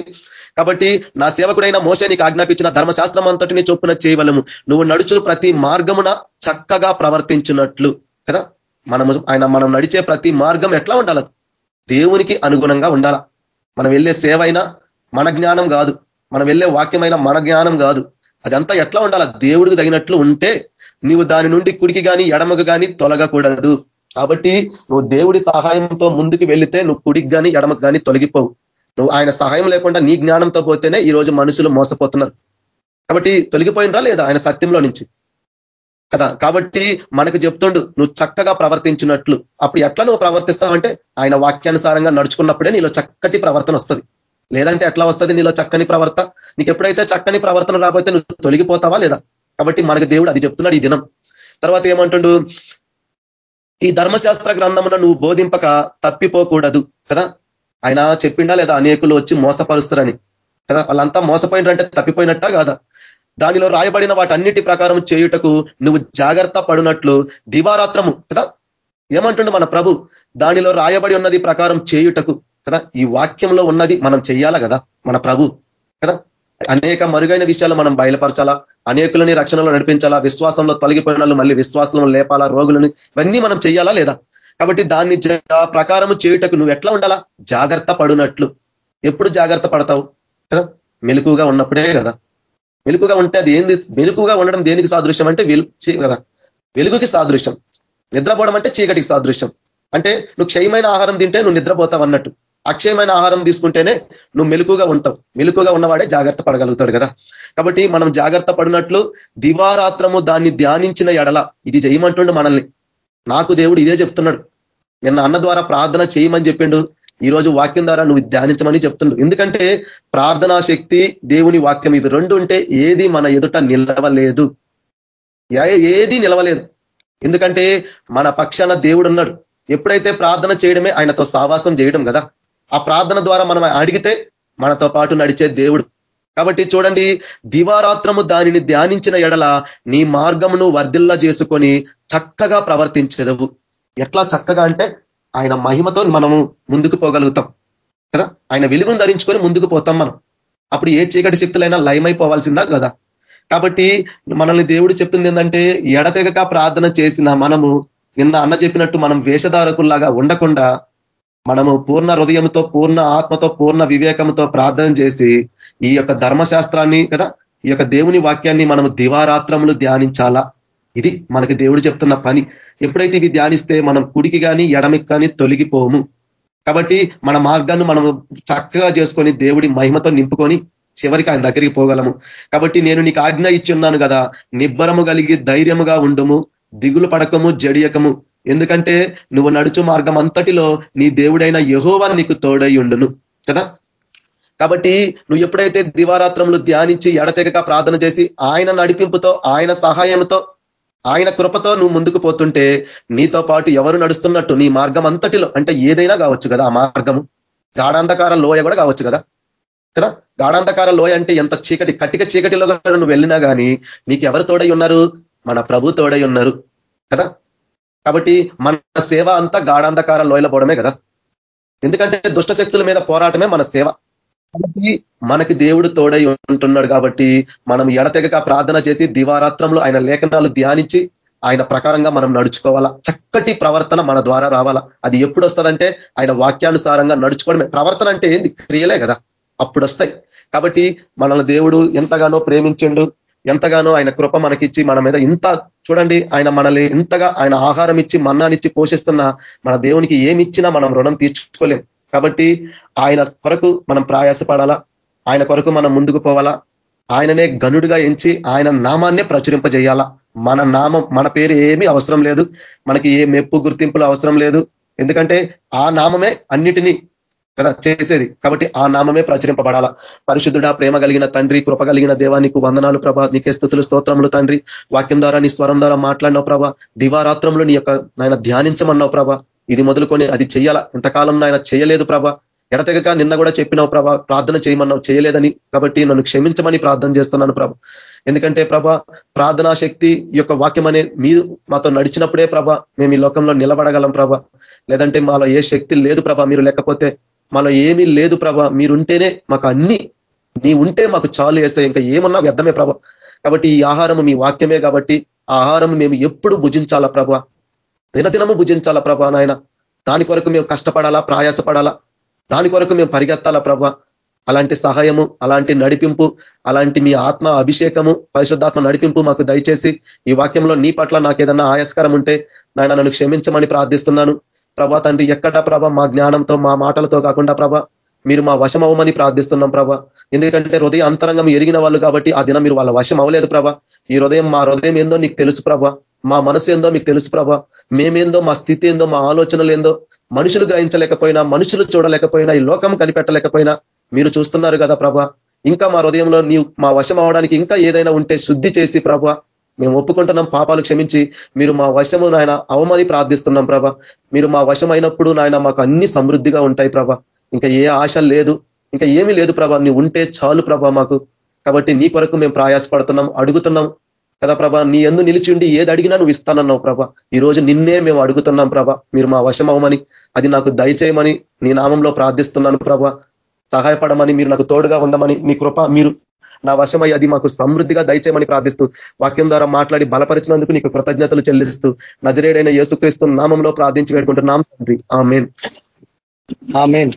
కాబట్టి నా సేవకుడైన మోసే నీకు ఆజ్ఞాపించిన ధర్మశాస్త్రం అంతటిని చొప్పున చేయవలము. నువ్వు నడుచు ప్రతి మార్గమున చక్కగా ప్రవర్తించినట్లు. కదా? మనము ఆయన మనం నడిచే ప్రతి మార్గం ఎట్లా ఉండాలి? దేవునికి అనుగుణంగా ఉండాల? మనం వెళ్ళే సేవ అయినా మన జ్ఞానం కాదు. మనం వెళ్ళే వాక్యమైన మన జ్ఞానం కాదు. అదంతా ఎట్లా ఉండాలి? దేవుడికి తగినట్లు ఉంటే నీవు దాని నుండి కుడికి కానీ ఎడమకు కానీ తొలగకూడదు. కాబట్టి నువ్వు దేవుడి సహాయంతో ముందుకు వెళితే నువ్వు కుడికి కానీ ఎడమకు కానీ తొలగిపోవు. నువ్వు ఆయన సహాయం లేకుండా నీ జ్ఞానంతో పోతేనే ఈ రోజు మనుషులు మోసపోతున్నారు. కాబట్టి తొలగిపోయినరా లేదా ఆయన సత్యంలో నుంచి? కదా? కాబట్టి మనకు చెప్తుండు నువ్వు చక్కగా ప్రవర్తించినట్లు. అప్పుడు ఎట్లా నువ్వు ప్రవర్తిస్తావంటే ఆయన వాక్యానుసారంగా నడుచుకున్నప్పుడే నీలో చక్కటి ప్రవర్తన వస్తుంది. లేదంటే ఎట్లా వస్తుంది నీలో చక్కని ప్రవర్త? నీకు ఎప్పుడైతే చక్కని ప్రవర్తన రాబోతే నువ్వు తొలగిపోతావా లేదా? కాబట్టి మనకు దేవుడు అది చెప్తున్నాడు ఈ దినం. తర్వాత ఏమంటుండు ఈ ధర్మశాస్త్ర గ్రంథమున నువ్వు బోధింపక తప్పిపోకూడదు. కదా? ఆయన చెప్పిండా లేదా అనేకులు వచ్చి మోసపరుస్తారని. కదా? వాళ్ళంతా మోసపోయినారంటే తప్పిపోయినట్టా కాదా? దానిలో రాయబడిన వాటన్నిటి ప్రకారం చేయుటకు నువ్వు జాగ్రత్త పడినట్లు దివారాత్రము కదా? ఏమంటుండు మన ప్రభు? దానిలో రాయబడి ఉన్నది ప్రకారం చేయుటకు కదా? ఈ వాక్యంలో ఉన్నది మనం చెయ్యాలా కదా? మన ప్రభు కదా? అనేక మరుగైన విషయాలు మనం బయలుపరచాలా అనేకులని రక్షణలో నడిపించాలా విశ్వాసంలో తొలగిపోయిన మళ్ళీ విశ్వాసంలో లేపాలా రోగులను ఇవన్నీ మనం చెయ్యాలా లేదా? కాబట్టి దాన్ని ప్రకారము చేయుటకు నువ్వు ఎట్లా ఉండాలా? జాగ్రత్త పడినట్లు. ఎప్పుడు జాగ్రత్త పడతావు కదా? మెలుకుగా ఉన్నప్పుడే కదా? వెలుగుగా ఉంటే అది ఏంది? వెలుగుగా ఉండడం దేనికి సాదృశ్యం అంటే వెలుగు కదా? వెలుగుకి సాదృశ్యం. నిద్రపోవడం అంటే చీకటికి సాదృశ్యం. అంటే నువ్వు క్షయమైన ఆహారం తింటే నువ్వు నిద్రపోతావు అన్నట్టు. అక్షయమైన ఆహారం తీసుకుంటేనే నువ్వు మెలుకుగా ఉంటావు. మెలుకుగా ఉన్నవాడే జాగ్రత్త పడగలుగుతాడు కదా? కాబట్టి మనం జాగ్రత్త పడినట్లు దివారాత్రము దాన్ని ధ్యానించిన ఎడల ఇది చేయమంటుండు మనల్ని. నాకు దేవుడు ఇదే చెప్తున్నాడు. నిన్న అన్న ద్వారా ప్రార్థన చేయమని చెప్పిండు. ఈ రోజు వాక్యం ద్వారా నువ్వు ధ్యానించమని చెప్తుండు ఎందుకంటే ప్రార్థనా శక్తి దేవుని వాక్యం ఇవి రెండు ఉంటే ఏది మన ఎదుట నిలవలేదు. ఏది నిలవలేదు. ఎందుకంటే మన పక్షాన దేవుడు ఉన్నాడు. ఎప్పుడైతే ప్రార్థన చేయడమే ఆయనతో సావాసం చేయడం కదా. ఆ ప్రార్థన ద్వారా మనం అడిగితే మనతో పాటు నడిచే దేవుడు. కాబట్టి చూడండి దివారాత్రము దానిని ధ్యానించిన ఎడల నీ మార్గమును వర్ధిల్లా చేసుకొని చక్కగా ప్రవర్తించదవు. ఎట్లా చక్కగా అంటే ఆయన మహిమతో మనము ముందుకు పోగలుగుతాం. కదా? ఆయన వెలుగును ధరించుకొని ముందుకు పోతాం మనం. అప్పుడు ఏ చీకటి శక్తులైనా లయమైపోవాల్సిందా? కదా. కాబట్టి మనల్ని దేవుడు చెప్తుంది ఏంటంటే ఎడతెగక ప్రార్థన చేసిన మనము నిన్న అన్న చెప్పినట్టు మనం వేషధారకుల్లాగా ఉండకుండా మనము పూర్ణ హృదయంతో పూర్ణ ఆత్మతో పూర్ణ వివేకంతో ప్రార్థన చేసి ఈ యొక్క ధర్మశాస్త్రాన్ని కదా? ఈ యొక్క దేవుని వాక్యాన్ని మనము దివారాత్రములు ధ్యానించాలా? ఇది మనకి దేవుడు చెప్తున్న పని. ఎప్పుడైతే ఇవి ధ్యానిస్తే మనం కుడికి కానీ ఎడమికి కానీ తొలగిపోము. కాబట్టి మన మార్గాన్ని మనం చక్కగా చేసుకొని దేవుడి మహిమతో నింపుకొని చివరికి ఆయన దగ్గరికి పోగలము. కాబట్టి నేను నీకు ఆజ్ఞ ఇచ్చి ఉన్నాను కదా నిబ్బరము కలిగి ధైర్యముగా ఉండము దిగులు పడకము జడియకము. ఎందుకంటే నువ్వు నడుచు మార్గం అంతటిలో నీ దేవుడైన యహోవా నీకు తోడై ఉండును కదా? కాబట్టి నువ్వు ఎప్పుడైతే దివారాత్రములు ధ్యానించి ఎడతెగక ప్రార్థన చేసి ఆయన నడిపింపుతో ఆయన సహాయంతో ఆయన కృపతో నువ్వు ముందుకు పోతుంటే నీతో పాటు ఎవరు నడుస్తున్నట్టు నీ మార్గం అంతటిలో అంటే ఏదైనా కావచ్చు కదా ఆ మార్గము. గాఢాంధకార లోయ కూడా కావచ్చు కదా. కదా? గాఢాంధకార లోయ అంటే ఎంత చీకటి కటిక చీకటిలో నువ్వు వెళ్ళినా కానీ నీకు ఎవరు తోడై ఉన్నారు? మన ప్రభు తోడై ఉన్నారు. కదా? కాబట్టి మన సేవ అంతా గాఢాంధకార లోయల పోవడమే కదా. ఎందుకంటే దుష్ట శక్తుల మీద పోరాటమే మన సేవ. కాబట్టి మనకి దేవుడు తోడై ఉంటున్నాడు కాబట్టి మనం ఎడతెగక ప్రార్థన చేసి దివారాత్రంలో ఆయన లేఖనాలు ధ్యానించి ఆయన ప్రకారంగా మనం నడుచుకోవాలా. చక్కటి ప్రవర్తన మన ద్వారా రావాలా. అది ఎప్పుడు వస్తుందంటే ఆయన వాక్యానుసారంగా నడుచుకోవడమే. ప్రవర్తన అంటే ఏంది? క్రియలే కదా. అప్పుడు వస్తాయి కాబట్టి మనల్ని దేవుడు ఎంతగానో ప్రేమించిండు ఎంతగానో ఆయన కృప మనకిచ్చి మన మీద ఇంత చూడండి ఆయన మనల్ని ఇంతగా ఆయన ఆహారం ఇచ్చి మన్నానిచ్చి పోషిస్తున్న మన దేవునికి ఏమి ఇచ్చినా మనం రుణం తీర్చుకోలేం. కాబట్టి ఆయన కొరకు మనం ప్రయాసపడాలా? ఆయన కొరకు మనం ముందుకు పోవాలా? ఆయననే గనుడుగా ఎంచి ఆయన నామాన్నే ప్రచురింపజేయాలా? మన నామం మన పేరు ఏమీ అవసరం లేదు. మనకి ఏ మెప్పు గుర్తింపులు అవసరం లేదు. ఎందుకంటే ఆ నామమే అన్నిటినీ కదా చేసేది. కాబట్టి ఆ నామమే ప్రచురింపబడాలా. పరిశుద్ధుడా ప్రేమ కలిగిన తండ్రి కృప కలిగిన దేవా నీకు వందనాలు ప్రభా. నీకే స్థుతులు స్తోత్రములు తండ్రి. వాక్యం ద్వారా నీ స్వరం ద్వారా మాట్లాడినావు ప్రభా. దివారాత్రంలో నీ యొక్క నాయన ధ్యానించమన్నావు ప్రభా. ఇది మొదలుకొని అది చెయ్యాలా? ఎంతకాలం నాయన చేయలేదు ప్రభ. ఎడతెగక నిన్న కూడా చెప్పినావు ప్రభ ప్రార్థన చేయమన్నావు చేయలేదని కాబట్టి నన్ను క్షమించమని ప్రార్థన చేస్తున్నాను ప్రభ. ఎందుకంటే ప్రభ ప్రార్థనా శక్తి యొక్క వాక్యం అనే మీరు మాతో నడిచినప్పుడే ప్రభ మేము ఈ లోకంలో నిలబడగలం ప్రభ. లేదంటే మాలో ఏ శక్తి లేదు ప్రభ మీరు లేకపోతే. మాలో ఏమీ లేదు ప్రభ. మీరుంటేనే మాకు అన్ని. నీ ఉంటే మాకు చాలు వేస్తాయి ఇంకా ఏమన్నా వ్యర్థమే ప్రభ. కాబట్టి ఈ ఆహారం మీ వాక్యమే కాబట్టి ఆహారం మేము ఎప్పుడు భుజించాలా ప్రభ? దినదినము భుజించాలా ప్రభా నాయన? దాని కొరకు మేము కష్టపడాలా ప్రయాసపడాలా? దాని కొరకు మేము పరిగెత్తాలా ప్రభా? అలాంటి సహాయము అలాంటి నడిపింపు అలాంటి మీ ఆత్మ అభిషేకము పరిశుద్ధాత్మ నడిపింపు మాకు దయచేసి ఈ వాక్యంలో నీ పట్ల నాకు ఏదన్నా ఆయాస్కరం ఉంటే నాయన నన్ను క్షమించమని ప్రార్థిస్తున్నాను. ప్రభా తండ్రి ఎక్కడ ప్రభ మా జ్ఞానంతో మా మాటలతో కాకుండా ప్రభ మీరు మా వశం అవ్వమని ప్రార్థిస్తున్నాం ప్రభ. ఎందుకంటే హృదయ అంతరంగం ఎరిగిన వాళ్ళు కాబట్టి ఆ దినం మీరు వాళ్ళ వశం అవ్వలేదు ప్రభ. ఈ హృదయం మా హృదయం ఏందో నీకు తెలుసు ప్రభ. మా మనసు ఏందో మీకు తెలుసు ప్రభా. మేమేందో మా స్థితి ఏందో మా ఆలోచనలు ఏందో మనుషులు గ్రహించలేకపోయినా మనుషులు చూడలేకపోయినా ఈ లోకం కనిపెట్టలేకపోయినా మీరు చూస్తున్నారు కదా ప్రభా. ఇంకా మా హృదయంలో నీవు మా వశం అవడానికి ఇంకా ఏదైనా ఉంటే శుద్ధి చేసి ప్రభా. మేము ఒప్పుకుంటున్నాం పాపాలు క్షమించి. మీరు మా వశము నాయన అవమని ప్రార్థిస్తున్నాం ప్రభ. మీరు మా వశం అయినప్పుడు నాయన మాకు అన్ని సమృద్ధిగా ఉంటాయి ప్రభ. ఇంకా ఏ ఆశ లేదు ఇంకా ఏమీ లేదు ప్రభ. నీ ఉంటే చాలు ప్రభ మాకు. కాబట్టి నీ కొరకు మేము ప్రయాసపడుతున్నాం అడుగుతున్నాం. కదా ప్రభా? నీ ఎందు నిలిచి ఉండి ఏది అడిగినా నువ్వు ఇస్తానన్నావు ప్రభా. ఈ రోజు నిన్నే మేము అడుగుతున్నాం ప్రభా. మీరు మా వశం అవ్వమని అది నాకు దయచేయమని నీ నామంలో ప్రార్థిస్తున్నాను ప్రభా. సహాయపడమని మీరు నాకు తోడుగా ఉండమని నీ కృప మీరు నా వశమై అది మాకు సమృద్ధిగా దయచేయమని ప్రార్థిస్తూ వాక్యం ద్వారా మాట్లాడి బలపరిచినందుకు నీకు కృతజ్ఞతలు చెల్లిస్తూ నజరేడైన యేసుక్రీస్తు నామంలో ప్రార్థించి పెట్టుకుంటున్నాం తండ్రి. ఆమెన్.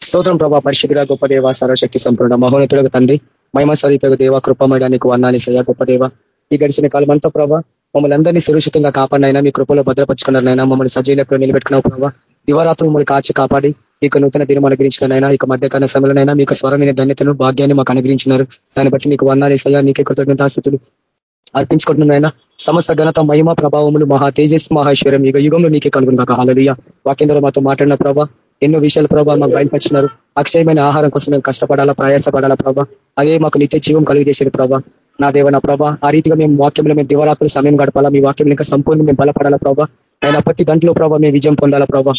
స్తోత్రం ప్రభా పరిశుద్ధిగా గొప్ప దేవ సర్వశక్తి సంపూర్ణ మహోన్నతులకు తండ్రి మహిమ స్వరూపకు దేవ కృపమయడానికి వందాలి సయ గొప్ప దేవ. ఈ గడిచిన కాలం అంతా ప్రభావ మమ్మల్ని అందరినీ సురక్షితంగా కాపాడినైనా మీ కృపలో భద్రపరుచుకున్నారనైనా మమ్మల్ని సజీలకు నిలబెట్టుకున్నావు ప్రభావ దివారాత్రులు మమ్మల్ని కాచి కాపాడి ఇక నూతన దినం అనుగ్రహించినైనా ఇక మధ్యకాల సమయంలోనైనా మీకు స్వరమైన ధన్యతను భాగ్యాన్ని మాకు అనుగ్రహించినారు. దాన్ని బట్టి నీకు వందాలేసయ్యా నీకే కృతజ్ఞతాస్థితులు అర్పించుకుంటున్నాయినా సమస్త ఘనత మహిమ ప్రభావములు మహా తేజస్ మహేశ్వరం యుగ యుగంలో నీకే కనుగొను కాక హాలలుయ వాక్యంలో మాతో మాట్లాడిన ప్రభా ఎన్నో విషయాల ప్రభావ మాకు బయలుపరిచినారు. అక్షయమైన ఆహారం కోసం మేము కష్టపడాలా ప్రయాసపడాలా ప్రభా? అదే మాకు నిత్య జీవం కలిగజేసేది ప్రభా. నా దేవ నా ప్రభా ఆ రీతిగా మేము వాక్యంలో మేము దివరాత్రులు సమయం గడపాలా మీ వాక్యం ఇంకా సంపూర్ణ మేము బలపడాలా ప్రభా? ఆయన ప్రతి గంటలో ప్రభావ మేము విజయం పొందాలా ప్రభా?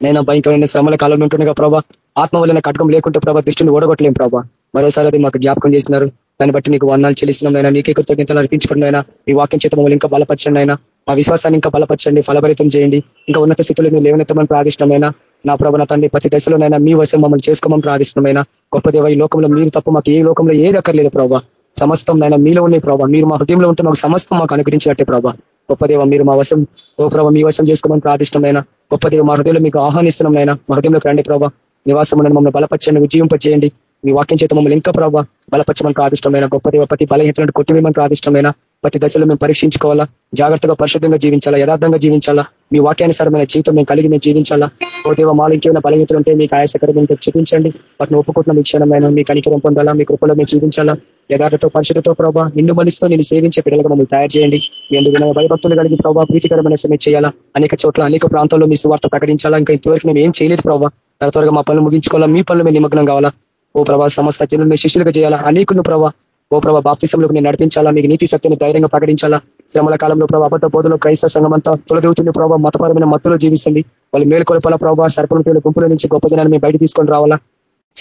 నేను భయంకరమైన శ్రమల కాలంలో ఉంటుండగా ప్రభా ఆత్మ వలన కటకం లేకుంటే ప్రభా దృష్టిని ఓడగొట్టలేం ప్రభా. మరోసారి అది మాకు జ్ఞాపకం చేసినారు. దాన్ని బట్టి నీకు వందాలు చెల్లిస్తున్నాం అయినా నీకే కృతజ్ఞతలు అర్పించుకున్నైనా ఈ వాక్యం చేత మమ్మల్ని ఇంకా బలపరచండి అయినా మా విశ్వాసాన్ని ఇంకా బలపరచండి ఫలభరితం చేయండి. ఇంకా ఉన్నత స్థితిలో మీరు లేవనెత్తమని ప్రార్థిష్టమైనా నా ప్రభు నా తండ్రి ప్రతి దశలోనైనా మీ వశం మమ్మల్ని చేసుకోమని ప్రార్థిష్టమైనా గొప్ప దేవ ఈ లోకంలో మీరు తప్ప మాకు ఏ లోకంలో ఏది అక్కర్లేదు ప్రభావ సమస్తం నైనా మీలో ఉన్నాయి ప్రభావ మీరు మా హృదయంలో ఉంటే మాకు సమస్తం మాకు అనుగ్రహించినట్టే ప్రభావ గొప్ప దేవ మీరు మా వశం ఓ ప్రభావ మీ వశం చేసుకోమని ప్రార్థిష్టమైన గొప్ప దేవ మా హృదయంలో మీకు ఆహ్వానిస్తున్నాం నైనా మా హృదయంలోకి రండి ప్రభావ నివాసం మమ్మల్ని బలపరచండి ఉజ్జీవింపజేయండి మీ వాక్యం చేత మమ్మల్ని ఇంకా ప్రభావ బలపరచమని ప్రాదిష్టమైన గొప్ప దేవ ప్రతి బలహీనతలను కొట్టివేయమని ప్రాదిష్టమైన ప్రతి దశలో మేము పరీక్షించుకోవాలా? జాగ్రత్తగా పరిశుద్ధంగా జీవించాలా? యథార్థంగా జీవించాలా? మీ వాక్యానుసారమైన జీవితం మేము కలిగి మేము జీవించాలా? ఓ దేవ మాలో ఇంకేమైనా బలహీనతలు ఉంటే మీకు ఆయాసకరంగా చూపించండి. వాటిని ఒప్పుకుంటున్న మీ క్షణమైన మీ కనికరం పొందాలా? మీ కృపలో మేము జీవించాలా? యథార్థతో పరిశుద్ధతో ప్రభావ నిన్ను మనసుతో నేను సేవించే పిల్లలకు మమ్మల్ని తయారు చేయండి. ఎందుకు భయభక్తులు కలిగి ప్రభావ ప్రీతికరమైన సమయం చేయాలా? అనేక చోట్ల అనేక ప్రాంతాల్లో మీ సువార్త ప్రకటించాలా? ఇంకా ఇంతవరకు మేము ఏం చేయలేదు ప్రభావ త్వర త్వరగా మా పనులు ముగించుకోవాలా? మీ పనులు మేము నిమగ్నం కావాలా? ఓ ప్రభా సమస్త జనులు మీ శిష్యులుగా చేయాలా? అనేకులను ప్రభావ ఓ ప్రభా బాప్తిసంలోకి నేను నడిపించాలా? మీకు నీతి శక్తిని ధైర్యంగా ప్రకటించాలా? శ్రమల కాలంలో ప్రభావ అబద్ధ బోధలో క్రైస్తవ సంఘం అంతా తొలదవుతుంది ప్రభావ మతపరమైన మత్తులో జీవిస్తుంది. వాళ్ళు మేలుకొలపాల ప్రభావ సర్పణ గుంపుల నుంచి గొప్ప జనాన్ని మేము బయట తీసుకొని రావాలా?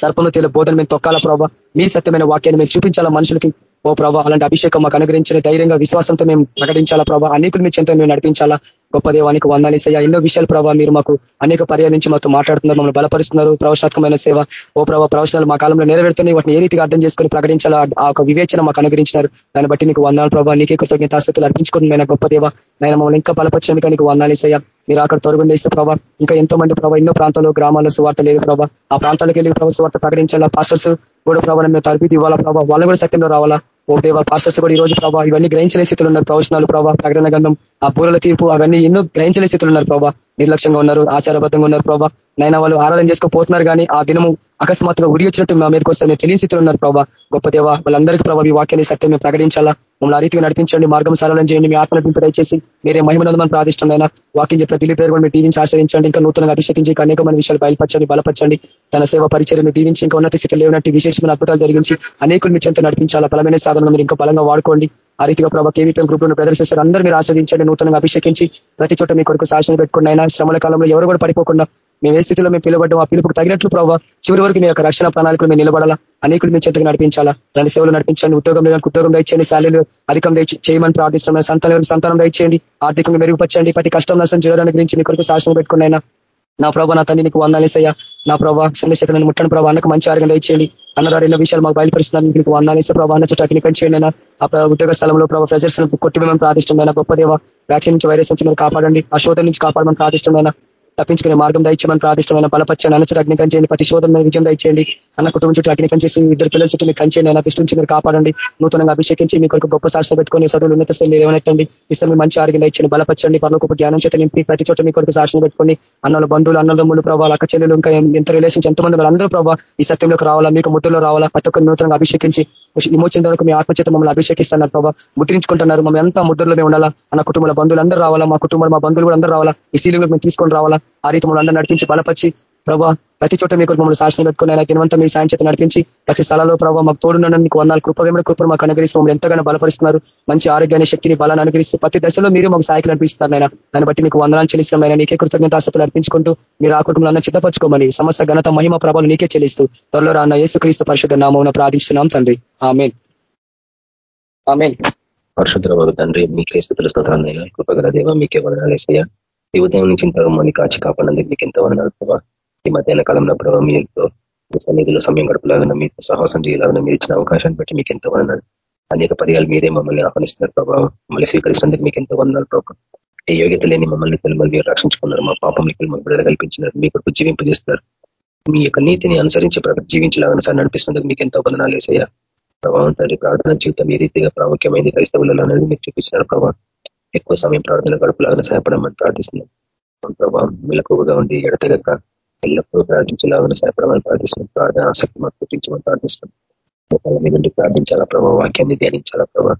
సర్పంలో తేలి బోధన మేము తొక్కాల ప్రభావ మీ సత్యమైన వాక్యాన్ని మేము చూపించాలా మనుషులకి? ఓ ప్రభావ అలాంటి అభిషేకం మాకు అనుగ్రహించిన ధైర్యంగా విశ్వాసంతో మేము ప్రకటించాలా ప్రభావ అనేకులు మీ చెంత మేము నడిపించాలా? గొప్ప దేవానికి వందాలిసయ్యా ఎన్నో విషయాలు ప్రభావ మీరు మాకు అనేక పర్యాల నుంచి మాతో మాట్లాడుతున్నారు మమ్మల్ని బలపరుస్తున్నారు. ప్రవచనాత్మకమైన సేవ. ఓ ప్రభావ ప్రవచనాలు మా కాలంలో నెరవేరుతున్నాయి. వాటిని ఏ రీతిగా అర్థం చేసుకొని ప్రకటించాలా? ఆ ఒక వివేచన మాకు అనుగ్రహించినారు. దాన్ని బట్టి నీకు వందాలు ప్రభావ నీకే కృతజ్ఞతాస్తులు అర్పించుకున్న గొప్ప దేవ. నేను మమ్మల్ని ఇంకా బలపరిచేందుకు నీకు వందాలిసయ్యా మీరు అక్కడ తొరుగుందేస్తే ప్రభావ ఇంకా ఎంతో మంది ప్రభావ ఎన్నో ప్రాంతాల్లో గ్రామాల్లో సువార్త లేదు ప్రభావ ఆ ప్రాంతాలకు వెళ్ళి ప్రభావ సువార్త ప్రకటించాలా? పాస్టర్స్ కూడా ప్రభావం మేము తరబితి ఇవ్వాలా ప్రభావ వాళ్ళు కూడా సత్యంలో రావాలా? ఓ దేవ పాస్టర్స్ కూడా ఈ రోజు ప్రభావ ఇవన్నీ గ్రహించలే స్థితులు ఉన్నారు ప్రవచనాలు ప్రభావ ప్రకటన గంధం ఆ బూరల తీర్పు అవన్నీ ఎన్నో గ్రహించలే స్థితులు ఉన్నారు ప్రభావ నిర్లక్ష్యంగా ఉన్నారు ఆచారబద్ధంగా ఉన్నారు ప్రభావ నైనా వాళ్ళు ఆరాధన చేసుకోపోతున్నారు కానీ ఆ దినము అకస్మాత్తుగా ఉరి వచ్చినట్టు మా మీదకి వస్తే తెలియని స్థితిలో ఉన్నారు ప్రభావ గొప్ప దేవ వాళ్ళందరికీ ప్రభావ ఈ వాక్యాన్ని సత్యం మేము ప్రకటించాలా? మమ్మల్ని ఆ రీతిగా నడిపించండి మార్గం సరళం చేయండి మీ ఆత్మ నడిపింపు దయచేసి మీరే మహిమనందమని ప్రార్థిష్టమైన వాక్యం చెప్పిన దిలీప్ పేరు కూడా మీరు దీవించి ఆశ్రయించండి ఇంకా నూతనంగా అభిషేకించి అనేక మంది విషయాలు బయలుపరచండి బలపరచండి. తన సేవ పరిచయం దీవించి ఇంకా ఉన్నత స్థితిలో లేవనట్టు విశేషమైన అద్భుతాలు జరిగించి అనేకులు మీ చెంత నడిపించాలా. బలమైన సాధనలు మీరు ఇంకా బలంగా వాడుకోండి. ఆ రీతిగా ప్రభావ కేవీపీఎం గ్రూప్లో ప్రదర్శిస్తారు అందరూ మీరు ఆస్వాదించండి నూతనంగా అభిషేకించి ప్రతి చోట మీ కొరకు సాక్షి పెట్టుకున్న అయినా శ్రమల కాలంలో ఎవరు కూడా పడిపోకుండా మేము ఏ స్థితిలో మేము పిలువడ్డం ఆ పిలుపుకు తగినట్లు ప్రభావ చివరి వరకు మీ యొక్క రక్షణ ప్రణాళికలు మేము నిలబడాలా. అనేకులు మీ చెంతకు నడిపించాలా. రెండు సేవలు నడిపించండి ఉద్యోగం ఉద్యోగం దయచేయండి శాలీలు అధికం చేయమని ప్రార్థిస్తున్నాం సంతానం సంతానం దయచేయండి ఆర్థికంగా మెరుగుపరచండి. ప్రతి కష్టం నష్టం చూడడానికి గురించి మీ కొరకు సాక్షి పెట్టుకున్నాయినా నా ప్రభా నా తండ్రి నీకు వందాలేసయ్యా నా ప్రభా చంద్రశేఖర్ ముట్టని ప్రభావ అన్నకు మంచి ఆరోగ్యం దయచేయండి. అన్నదారు ఎన్నో విషయాలు మాకు బయలుపరుస్తున్నాను నీకు వందాలేసే ప్రభావ అన్న చుట్టాకి అగ్ని ఆ ఉద్యోగ స్థలంలో ప్రభావ ప్రెజర్స్ కొట్టివేమని ప్రాదిష్టమైన గొప్ప దేవ వ్యాక్సిన్ నుంచి వైరస్ నుంచి మీరు కాపాడండి. ఆ శోధన నుంచి కాపాడమని ప్రాదిష్టమైన తప్పించుకునే మార్గం దయచేయమని ప్రాదిష్టమైన బలపచ్చని అన్న చుట్టూ అగ్నికం చేయండి. ప్రతి శోధన విజయం దయచేయండి. అన్న కుటుంబం చుట్టూ అగ్నికం చేసి ఇద్దరు పిల్లల చుట్టూ మీకు కంచేయండి అన్న దృష్టి నుంచి మీరు కాపాడండి నూతనంగా అభిషేకించి మీ కొరకు గొప్ప సాక్షి పెట్టుకొని చదువులు ఉన్నత స్థితి ఏమనెత్తండి ఇస్తాను మీ మంచి ఆరోగ్యం దయచేయండి బలపరచండి పనులకు జ్ఞానం చేత నింపి ప్రతి చోట మీ కొరకు సాక్షి పెట్టుకొని అన్నలు బంధువులు అన్నదమ్ములు ప్రభావాలు అక్క చెల్లెలు ఇంకా ఎంత రిలేషన్స్ ఎంతమంది వాళ్ళందరూ ప్రభావ ఈ సత్యంలోకి రావాలా మీకు ముద్దులో రావాలా ప్రతి ఒక్కరు నూతనంగా అభిషేకించి విమోచన వరకు మీ ఆత్మచేత మమ్మల్ని అభిషేకిస్తున్నారు ప్రభావ ముద్రించుకుంటున్నారు మమ్మల్ని ఎంత ముద్రలో మేము ఉండాలా అన్న కుటుంబాల బంధువులు అందరూ రావాలా మా కుటుంబాలు మా బంధువులు కూడా అందరూ రావాలా ఈ సీలింగ్ మేము తీసుకొని రావాలా ఆ రీతి మమ్మల్ని అందరూ నడిపించి బలపరిచి ప్రభావ ప్రతి చోట మీకు మమ్మల్ని సాక్షి పెట్టుకుని ఆయన దినవంతా మీ సాయం చేత నడిపించి ప్రతి స్థలాల్లో ప్రభావ మాకు తోడున్న మీకు వందాలు కృపవేమడ కృపను మాకు అనుగ్రహిస్తూ మమ్మల్ని ఎంతగానో బలపరుస్తున్నారు. మంచి ఆరోగ్యాన్ని శక్తిని బలాన్ని అనుగ్రహిస్తూ ప్రతి దశలో మీరు మాకు సాయకులు అనిపిస్తున్నారు ఆయన దాన్ని బట్టి మీకు వందనాలు చెల్లిస్తున్నాయి నీకే కృతజ్ఞతాశతులు అర్పించుకుంటూ మీరు ఆ కుటుంబంలో సిద్ధపరచుకోమని సమస్త ఘనత మహిమ ప్రభావం నీకే చెల్లిస్తూ త్వరలో రాన్న యేసు క్రీస్తు పరిశుద్ధ నామం ప్రార్థిస్తున్నాం తండ్రి. ఆమెన్. ఆమెన్. పరిశుద్ధ తండ్రి మీకే స్థితుల స్తోత్రాలైనా కృపగల దేవ మీకే వదనాలేసయ్యా ఈ ఉదయం నుంచి ఇంతమంది కాచి కాపాడినందుకు మీకు ఎంత వదనాలు ప్రభావ ఈ మధ్యాహ్న కాలంలో ప్రభావ మీతో సన్నిధిలో సమయం గడపలాగా మీతో సాహసం చేయలాగా మీరు ఇచ్చిన అవకాశాన్ని బట్టి మీకు ఎంత వందనాలు. అనేక పర్యాలు మీరే మమ్మల్ని ఆహ్వానిస్తున్నారు ప్రభావ మమ్మల్ని స్వీకరిస్తున్నందుకు మీకు ఎంతో వందనాలు ప్రభావ ఏ యోగ్యత లేని మమ్మల్ని పిల్లలు మీరు రక్షించుకున్నారు. మా పాపం మాకు బిడ్డలు కల్పించినారు. మీ కొరకు జీవింపజేస్తున్నారు మీ యొక్క నీతిని అనుసరించి జీవించలాగా సార్ నడిపిస్తున్నందుకు మీకు ఎంతో వందనాలు వేసయ్యా ప్రభావం తండ్రి ప్రార్థన జీవితం ఏ రీతిగా ప్రాముఖ్యమైనది క్రైస్తవులలో అనేది మీరు చూపించినారు ప్రభావం ఎక్కువ సమయం ప్రార్థన గడుపులాగా సహాయపడమని ప్రార్థిస్తున్నాం. ప్రభావం మెలకువగా ఉండి ఎడతెగక ఎల్లప్పుడూ ప్రార్థించేలాగా సహాయపడమని ప్రార్థిస్తున్నాం. ప్రార్థన ఆసక్తి మాకు పుట్టించమని ప్రార్థిస్తున్నాం. మీ నుండి ప్రార్థించాలా ప్రభావ వాక్యాన్ని ధ్యానించాలా ప్రభావ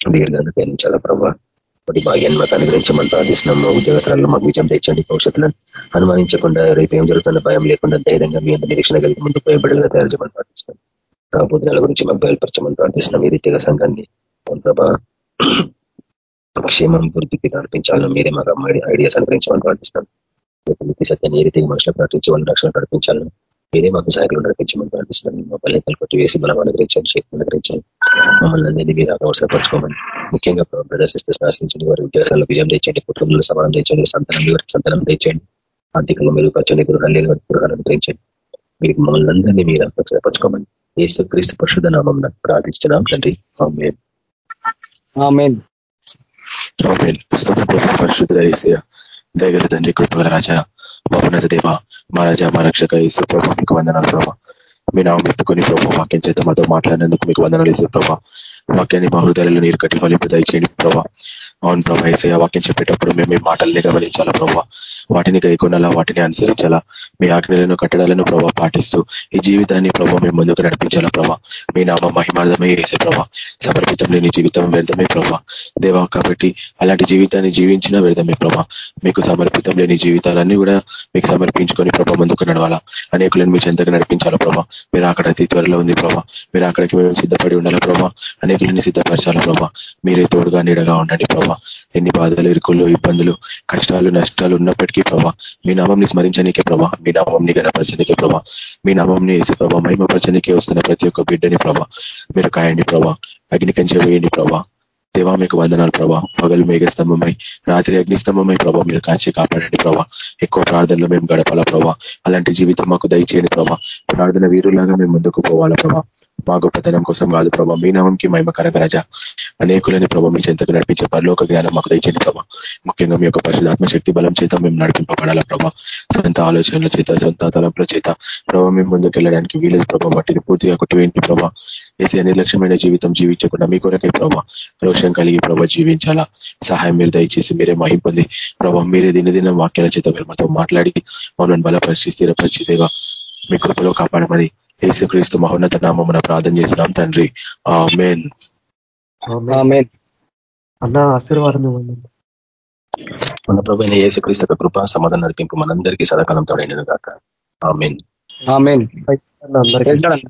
దీర్ఘాన్ని ధ్యానించాలా ప్రభావ ఒకటి భాగ్యాన్ని మాకు అనుగ్రహించమని ప్రార్థిస్తున్నాము ఉద్యోగస్థలంలో మాకు విజయం తెచ్చండి. భవిష్యత్తులను అనుమానించకుండా రేపు ఏం జరుగుతున్న భయం లేకుండా ధైర్యంగా మీ నిరీక్షణ కలిగి ముందు పోయబడిగా తయారు చేయమని ప్రార్థిస్తున్నాం. రాబోదినాల గురించి మాకు బయలుపరచమని ప్రార్థిస్తున్నాం. ఈ రీతిగా సంఘాన్ని ప్రభా క్షేమం వృద్ధికి నడిపించాలని మీరే మాకు ఐడియాస్ అనుగ్రహించమని ప్రార్థిస్తున్నాం. నీతి సత్యాన్ని ఏ రీతిగా మనుషులు ప్రకటించి వాళ్ళని రక్షణ నడిపించాలని మీరే మాకు సహాయకులు నడిపించమని ప్రార్థిస్తున్నాం మా బలతలు కొట్టి వేసి బలం అనుగ్రహించండి శక్తి అనుగ్రహించండి మమ్మల్ని అందరినీ మీరు అవసరపరచుకోమని ముఖ్యంగా బ్రదర్ సిస్టర్స్ ఆశించండి వారి ఉద్యోగాల్లో విజయం తెచ్చండి కుటుంబంలో సమానం తెచ్చండి సంతానం సంతానం తెచ్చండి ఆర్థికంగా మెరుగుపరచండి గృహాలు గృహాలను అనుగ్రహించండి మీరు మమ్మల్ని అందరినీ మీరు అవసరపరచుకోమని ఏసు క్రీస్తు పరిశుద్ధ నామం ప్రార్థించున్నాం తండ్రి. పరిశుద్ధ దయగల తండ్రి కృపగల రాజా భవనత దేవ మా రాజా మా రక్షక ఇసు ప్రభా మీకు వందనాలు ప్రభా. మీ నామం ఎత్తుకొని ప్రభా వాక్యం చేత మాతో మాట్లాడినందుకు మీకు వందనాలు ఇసు ప్రభా. వాక్యాన్ని మా హృదయాలలో నీరు కట్టి ఫలింపు దయచేయండి ప్రభా. అవును ప్రభా ఏసయ్య వాక్యం చెప్పేటప్పుడు మేము మీ మాటల్ని గమనించాలా ప్రభావ వాటిని గైకొనాలా వాటిని అనుసరించాలా? మీ ఆజ్ఞలను కట్టడాలను ప్రభావ పాటిస్తూ ఈ జీవితాన్ని ప్రభావ మేము ముందుకు నడిపించాలా ప్రభా? మీ నామ మహిమార్థమే వేసే ప్రభా. సమర్పితం లేని జీవితం వ్యర్థమే ప్రభా. దేవా కాబట్టి అలాంటి జీవితాన్ని జీవించిన వ్యర్థమే ప్రభా. మీకు సమర్పితం లేని జీవితాలన్నీ కూడా మీకు సమర్పించుకొని ప్రభా ముందుకు నడవాలా. అనేకులను మీ చెంతగా నడిపించాలా ప్రభా. మీరు అక్కడ అతి త్వరలో ఉంది ప్రభా. మీరు అక్కడికి మేము సిద్ధపడి ఉండాలా ప్రభా. అనేకులని సిద్ధపరచాలా ప్రభా. మీరే తోడుగా నీడగా ఉండండి ప్రభా. ఎన్ని బాధలు ఇరుకులు ఇబ్బందులు కష్టాలు నష్టాలు ఉన్నప్పటికీ ప్రభా. మీ నామంని స్మరించనికే ప్రభా. మీ నామంని గణపరచనికే ప్రభా. మీ నామంని వేసి ప్రభా. మహిమపరచనికే వస్తున్న ప్రతి ఒక్క బిడ్డని ప్రభా. మీరు కాయండి ప్రభా. అగ్నికంచె వేయండి ప్రభా. దేవా మీకు వందనాలు ప్రభా. పగలు మేఘస్తంభమై రాత్రి అగ్నిస్తంభమై ప్రభా మీరు కాచి కాపాడండి ప్రభా. ఎక్కువ ప్రార్థనలో మేము గడపాలా ప్రభా. అలాంటి జీవితం మాకు దయచేయండి ప్రభా. ప్రార్థన వీరులాగా మేము ముందుకు పోవాలా ప్రభా. మా గొప్పతనం కోసం కాదు ప్రభావ మీ నామంకి మహిమకరంగ రజ. అనేకులని ప్రభావ మీ చెంతకు నడిపించే పరలోక జ్ఞానం మాకు దయచేయండి ప్రభా. ముఖ్యంగా మీ యొక్క పరిశుధాత్మ శక్తి బలం చేత మేము నడిపింపబడాలా ప్రభా. సొంత ఆలోచనల చేత సొంత తలంపుల చేత ప్రభావ మేము ముందుకు వెళ్ళడానికి వీలేదు ప్రభావ వాటిని పూర్తిగా కొట్టివేయండి ప్రభా. ఏసీ నిర్లక్ష్యమైన జీవితం జీవించకుండా మీ కొరకే ప్రభా. రోషం కలిగి ప్రభా జీవించాలా. సహాయం మీరు దయచేసి మీరే మహింపొంది ప్రభావ మీరే దినదిన వాక్యాల చేత మీరు మాతో మాట్లాడి మమ్మల్ని బలపరిచి స్థిరపరిచిదేగా మీ కృపలో కాపాడమని యేసుక్రీస్తు మహోన్నత నామమున ప్రార్థన చేసినాం తండ్రి. ఆ మెయిన్ అన్న ఆశీర్వాదం మన ప్రభు అయిన యేసుక్రీస్తు కృప సమాధానం నడిపింపు మనందరికీ సదాకాలం తోడైనది కాక ఆమెన్. అందరికీ.